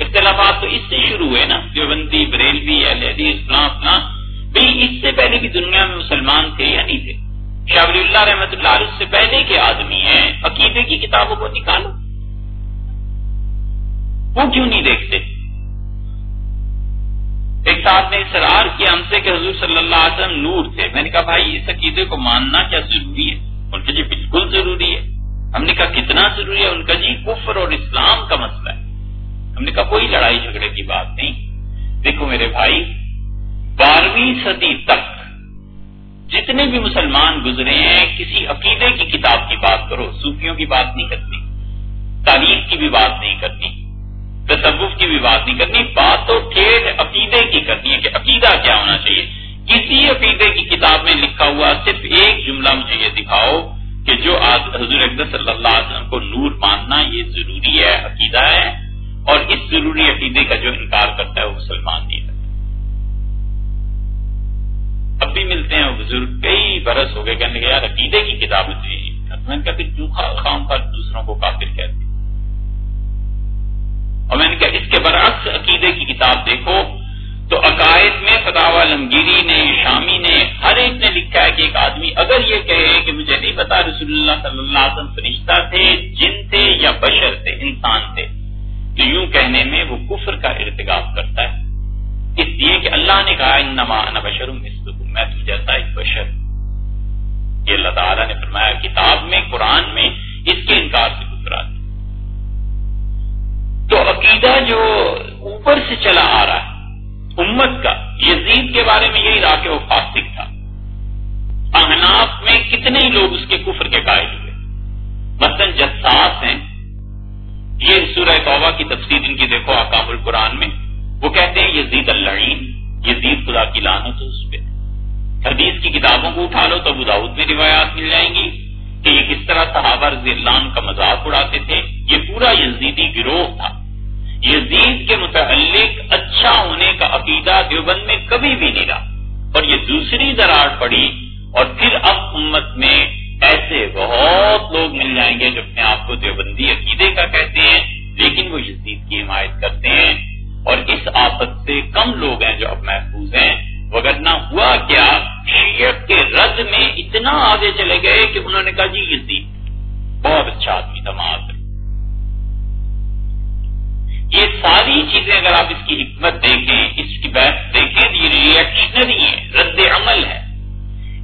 اختلافات تو اس سے شروع ہوئے نا، دیوبندی، بریلوی، اہل حدیث اسلام اسلام بھائی اس سے پہلے بھی دنیا میں مسلمان تھے یا نہیں تھے؟ شاہ ولی اللہ رحمت اللہ علیہ سے پہلے کے آدمی ہیں۔ عقیدے کی کتابوں کو نکالو۔ وہ کیوں نہیں دیکھتے؟ ایک صاحب نے اصرار کیا ہم سے کہ حضور صلی اللہ علیہ وسلم نور تھے۔ میں نے کہا، بھائی، اس عقیدے کو ماننا کیا ضروری ہے؟ ان کا جی بالکل ضروری ہے۔ ہم نے کہا، کتنا ضروری ہے؟ ان کا جی کفر اور اسلام کا مسئلہ ہے۔ ہم نے کہا، کوئی لڑائی جھگڑے کی بات نہیں۔ دیکھو میرے بھائی، بارہویں صدی تک جتنے بھی مسلمان گزرے ہیں، کسی عقیدے کی کتاب کی بات کرو، صوفیوں کی بات نہیں کرتی تاریخ کی بھی بات نہیں کرتی تصوف کی بھی بات نہیں کرنی، بات تو کھیت عقیدے کی کرنی ہے کہ عقیدہ کیا ہونا چاہیے۔ کسی عقیدے کی کتاب میں لکھا ہوا صرف ایک جملہ مجھے یہ دکھاؤ کہ جو آج حضور اقدس صلی اللہ علیہ وسلم کو نور ماننا یہ ضروری ہے، عقیدہ ہے، اور اس ضروری عقیدے کا جو انکار کرتا ہے وہ مسلمان نہیں رہتا اب بھی ملتے ہیں بزرگ کئی برس ہو گئے کہنے کے یار عقیدے کی کتاب میں نے کہا خام پر دوسروں کو کافر کہتے ہیں؟ اور میں نے کہا، اس کے برعکس عقیدے کی کتاب دیکھو۔ تو عقائد میں فتح عالمگیری نے، شامی نے، ہر ایک نے لکھا ہے کہ ایک آدمی اگر یہ کہے کہ مجھے نہیں پتا رسول اللہ صلی اللہ علیہ وسلم فرشتہ تھے، جن تھے یا بشر تھے، انسان تھے، تو یوں کہنے میں وہ کفر کا ارتکاب کرتا ہے۔ اس لیے کہ اللہ نے کہا ان نما بشر میں تم جیسا ایک بشر۔ یہ اللہ تعالیٰ نے فرمایا، کتاب میں، قرآن میں اس کے انکار سے گزرا۔ تو عقیدہ جو اوپر سے چلا آ رہا ہے، امت کا، یزید کے بارے میں یہی رہا کہ وہ فاسق تھا۔ احناف میں کتنے لوگ اس کے کفر کے قائل ہوئے۔ مثلاً جساس ہیں، یہ سورہ توبہ کی تفصیل ان کی دیکھو آکام القرآن میں، وہ کہتے ہیں یزید اللعین، یزید خدا کی لانت اس پہ۔ حدیث کی کتابوں کو اٹھا لو تو ابو داود میں روایات مل جائیں گی کہ یہ کس طرح صحابہ رضی اللہ عنہ کا مذاق اڑاتے تھے۔ یہ پورا یزیدی گروہ تھا۔ یزید کے متعلق اچھا ہونے کا عقیدہ دیوبند میں کبھی بھی نہیں رہا۔ اور یہ دوسری دراڑ پڑی اور پھر اب امت میں ایسے بہت لوگ مل جائیں گے جو اپنے آپ کو دیوبندی عقیدے کا کہتے ہیں، لیکن وہ یزید کی حمایت کرتے ہیں۔ اور اس آفت سے کم لوگ ہیں جو اب محفوظ ہیں۔ وغیرہ ہوا کیا شیعت کے رد میں اتنا آگے چلے گئے کہ انہوں نے کہا جی یزید، بہت اچھا آدمی تھا معاذ یہ ساری چیزیں اگر آپ اس کی حکمت دیکھیں، اس کی بحث دیکھیں یہ ریئیکشنری ہے، رد عمل ہے۔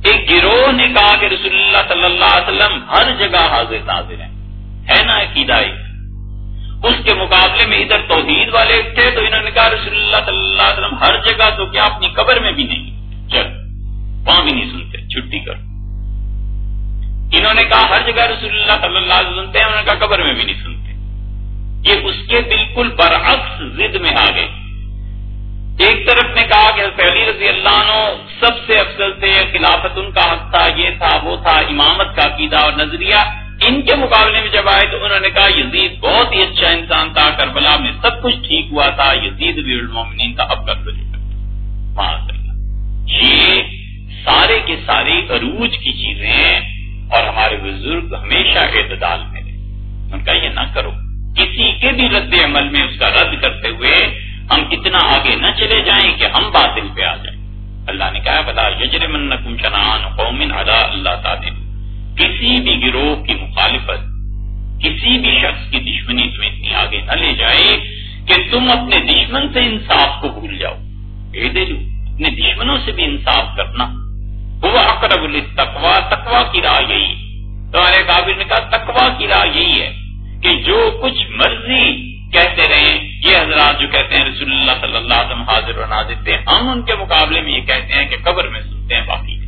ایک گروہ نے کہا کہ رسول اللہ صلی اللہ علیہ وسلم ہر جگہ حاضر ناظر ہیں۔ ہے نا عقیدہ ایک؟ اس کے مقابلے میں ادھر توحید والے تھے، تو انہوں نے کہا رسول اللہ صلی اللہ علیہ وسلم ہر جگہ، تو کیا اپنی قبر میں بھی نہیں؟ چل، وہاں بھی نہیں سنتے، چھٹی کر۔ انہوں نے کہا ہر جگہ رسول اللہ صلی اللہ علیہ وسلم سنتے ہیں انہوں نے کہا قبر میں بھی نہیں سنتے۔ یہ اس کے بالکل برعکس ضد میں آ گئے۔ ایک طرف نے کہا کہ علی رضی اللہ عنہ سب سے افضل تھے، خلافت ان کا حق تھا، یہ تھا، وہ تھا، امامت کا عقیدہ اور نظریہ۔ ان کے مقابلے میں جب آئے تو انہوں نے کہا، یزید بہت ہی اچھا انسان تھا، کربلا میں سب کچھ ٹھیک ہوا تھا، یزید بھی المومنین کا اب کر یہ سارے کے سارے عروج کی چیزیں ہیں اور ہمارے بزرگ ہمیشہ اعتدال میں رہے۔ ان کا یہ نہ کرو۔ کسی کے بھی رد عمل میں اس کا رد کرتے ہوئے ہم اتنا آگے نہ چلے جائیں کہ ہم باطل پہ آ جائیں۔ اللہ نے کہا بتا یجر شنان قومن ادا اللہ تعالی کسی بھی گروہ کی مخالفت، کسی بھی شخص کی دشمنی تمہیں اتنی آگے نہ لے جائے کہ تم اپنے دشمن سے انصاف کو بھول جاؤ۔ اے دے لو اپنے دشمنوں سے بھی انصاف کرنا۔ وہ اقرب تقوا تقوا کی راہ یہی۔ تمہارے کابر نے کہا تقوا کی راہ یہی ہے۔ کہ جو کچھ مرضی کہتے رہے یہ حضرات جو کہتے ہیں، رسول اللہ صلی اللہ علیہ وسلم حاضر و نازر تھے، ہم ان کے مقابلے میں یہ کہتے ہیں کہ قبر میں سنتے ہیں، باقی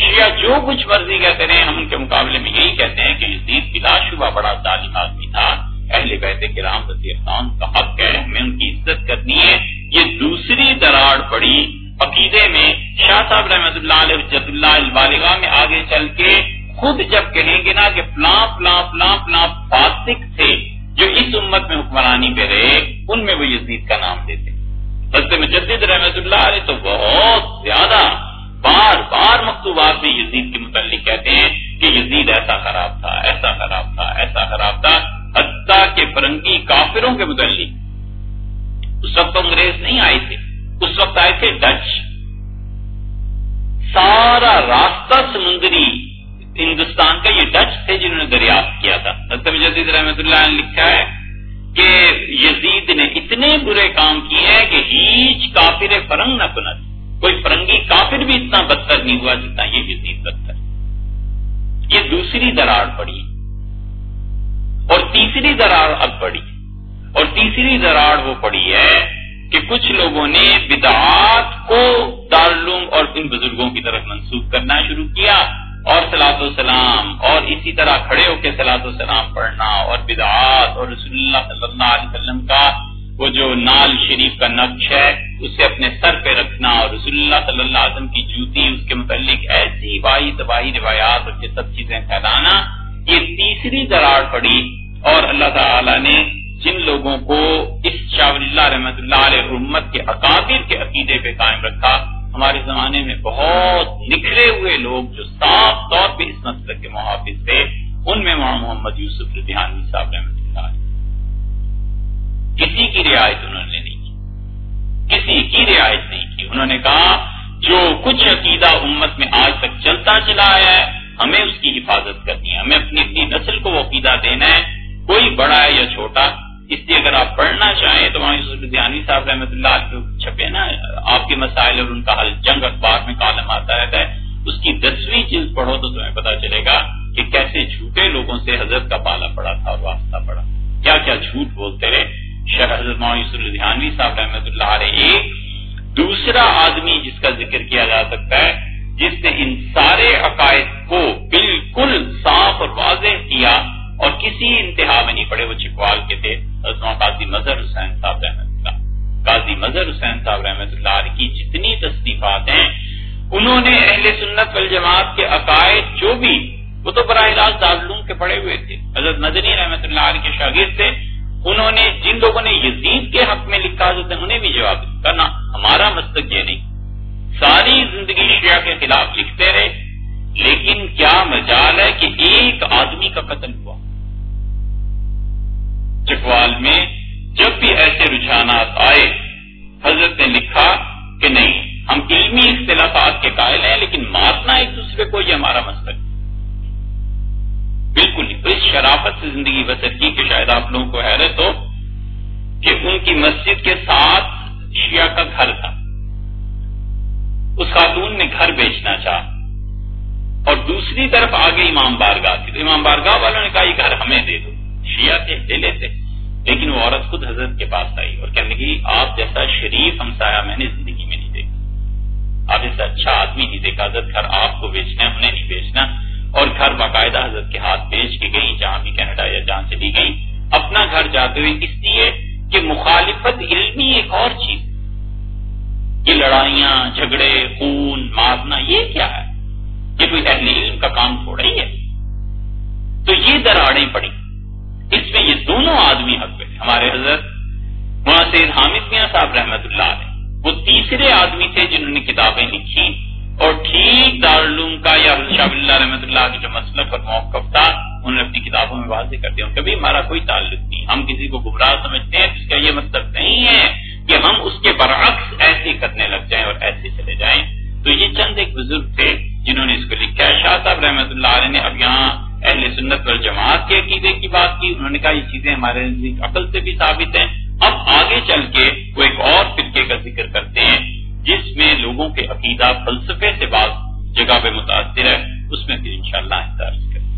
شیعہ جو کچھ مرضی کہتے رہے ہم ان کے مقابلے میں یہی کہتے ہیں کہ یزید بلا شبہ بڑا ظالم آدمی تھا۔ اہل بیت کے رام خان کا حق ہے، ہمیں ان کی عزت کرنی ہے۔ یہ دوسری دراڑ پڑی عقیدے میں، شاہ صاحب رحمۃ اللہ علیہ اللہ البالغ میں آگے چل کے خود جب کہیں گے نا کہ فلاں فلاں فلاں فلاں فاسق تھے جو اس امت میں حکمرانی پہ رہے، ان میں وہ یزید کا نام دیتے حضرت مجدد رحمت اللہ علیہ تو بہت زیادہ بار بار مکتوبات میں یزید کے متعلق کہتے ہیں کہ یزید ایسا خراب تھا، ایسا خراب تھا، ایسا خراب تھا، حتیٰ کے فرنگی کافروں کے متعلق۔ اس وقت انگریز نہیں آئے تھے، اس وقت آئے تھے ڈچ۔ سارا راستہ سمندری ہندوستان کا یہ ڈچ تھے جنہوں نے دریافت کیا تھا۔ حضرت جدید رحمت اللہ نے لکھا ہے کہ یزید نے اتنے برے کام کیے ہیں کہ ہیچ کافر فرنگ نہ کنت کوئی فرنگی کافر بھی اتنا بدتر نہیں ہوا جتنا یہ یزید بدتر۔ یہ دوسری دراڑ پڑی۔ اور تیسری دراڑ اب پڑی۔ اور تیسری دراڑ وہ پڑی ہے کہ کچھ لوگوں نے بدعات کو دارالعلوم اور ان بزرگوں کی طرف منسوخ کرنا شروع کیا۔ اور سلاط السلام اور اسی طرح کھڑے ہو کے سلاط السلام پڑھنا، اور بدعات، اور رسول اللہ صلی اللہ علیہ وسلم کا وہ جو نال شریف کا نقش ہے، اسے اپنے سر پہ رکھنا، اور رسول اللہ صلی اللہ علیہ وسلم کی جوتی، اس کے متعلق ایسی بائی تباہی روایات اور یہ سب چیزیں پھیلانا، یہ تیسری دراڑ پڑی، اور اللہ تعالی نے جن لوگوں کو اس شاہ اللہ رحمت اللہ علیہ امت کے اکابر کے عقیدے پہ قائم رکھا، ہمارے زمانے میں بہت نکھرے لوگ جو صاف طور پہ اس مسئلہ کے محافظ تھے، ان میں وہاں محمد یوسف لدھیانوی صاحب رحمۃ اللہ علیہ۔ کسی کی رعایت انہوں نے نہیں کی۔ کسی کی رعایت نہیں کی۔ انہوں نے کہا، جو کچھ عقیدہ امت میں آج تک چلتا چلا آیا ہے، ہمیں اس کی حفاظت کرنی ہے۔ ہمیں اپنی اپنی نسل کو وہ عقیدہ دینا ہے، کوئی بڑا ہے یا چھوٹا۔ اس لیے اگر آپ پڑھنا چاہیں تو وہاں یوسف دھیانی صاحب رحمۃ اللہ چھپے نا۔ آپ کے مسائل اور ان کا حل، جنگ اخبار میں کالم آتا رہتا ہے۔ اس کی دسویں چیز پڑھو تو تمہیں پتا چلے گا کہ کیسے جھوٹے لوگوں سے حضرت کا پالا پڑا تھا اور واسطہ پڑا۔ کیا کیا جھوٹ بولتے رہے؟ شہ حضرت یوسف دھیانوی صاحب رحمۃ اللہ علیہ دوسرا آدمی جس کا ذکر کیا جا سکتا ہے، جس نے ان سارے عقائد کو بالکل صاف اور واضح کیا اور کسی انتہا میں نہیں پڑے، وہ چکوال کے تھے۔ قاضی مظہر حسین صاحب رحمۃ اللہ۔ قاضی مظہر حسین صاحب رحمۃ اللہ علیہ کی جتنی تصدیقات ہیں انہوں نے اہل سنت والجماعت کے عقائد جو بھی وہ تو براہ راست دارالعلوم کے پڑے ہوئے تھے، حضرت مدنی رحمۃ اللہ علیہ کے شاگرد تھے، انہوں نے جن لوگوں نے یزید کے حق میں لکھا حضرت انہیں بھی جواب کرنا ہمارا مستق یہ نہیں۔ ساری زندگی شیعہ کے خلاف لکھتے رہے، لیکن کیا مجال ہے کہ ایک آدمی کا قتل ہوا؟ چکوال میں جب بھی ایسے رجحانات آئے، حضرت نے لکھا کہ نہیں۔ ہم علمی اختلافات کے قائل ہیں، لیکن مارنا ایک دوسرے کو، یہ ہمارا مسئلہ بالکل اس شرافت سے زندگی بسر کی کہ شاید آپ لوگوں کو حیرت ہو کہ ان کی مسجد کے ساتھ شیعہ کا گھر تھا۔ اس خاتون نے گھر بیچنا چاہ دوسری طرف آگے امام بارگاہ تھی۔ تو امام بارگاہ والوں نے کہا، یہ گھر ہمیں دے دو۔ شیعہ تھے لے لیتے۔ لیکن وہ عورت خود حضرت کے پاس آئی اور کہنے لگی، آپ جیسا شریف ہمسایا میں نے زندگی میں نہیں اچھا آدمی نہیں دیکھا، حضرت گھر آپ کو بیچنا ہے انہیں نہیں بیچنا۔ اور گھر باقاعدہ حضرت کے ہاتھ بیچ کے گئی، جہاں بھی کینیڈا یا جہاں چلی گئی۔ اپنا گھر جاتے ہوئے اس لیے کہ مخالفت علمی ایک اور چیز۔ یہ لڑائیاں، جھگڑے، خون، مارنا، یہ کیا ہے؟ یہ کوئی اہل علم کا کام تھوڑا ہی ہے۔ تو یہ دراڑیں پڑی اس میں یہ دونوں آدمی حق پہ ہمارے حضرت سید حامد میاں صاحب رحمت اللہ علیہ۔ وہ تیسرے آدمی تھے جنہوں نے کتابیں لکھی اور ٹھیک دارالعلوم کا یا شاہ اللہ رحمۃ اللہ کا جو مسلک اور موقف تھا، انہوں نے اپنی کتابوں میں واضح کر دیا۔ کبھی ہمارا کوئی تعلق نہیں۔ ہم کسی کو گمراہ سمجھتے ہیں جس کا یہ مطلب نہیں ہے کہ ہم اس کے برعکس ایسے کرنے لگ جائیں اور ایسے چلے جائیں۔ تو یہ چند ایک بزرگ تھے جنہوں نے اس کو لکھا۔ ہے شاہ صاحب رحمۃ اللہ علیہ نے اب یہاں اہل سنت اور جماعت کے عقیدے کی بات کی۔ انہوں نے کہا، یہ چیزیں ہمارے عقل سے بھی ثابت ہیں۔ اب آگے چل کے وہ ایک اور فرقے کا ذکر کرتے ہیں، جس میں لوگوں کے عقیدہ فلسفے سے بعض جگہ پہ متاثر ہے، اس میں پھر انشاءاللہ شاء اللہ کریں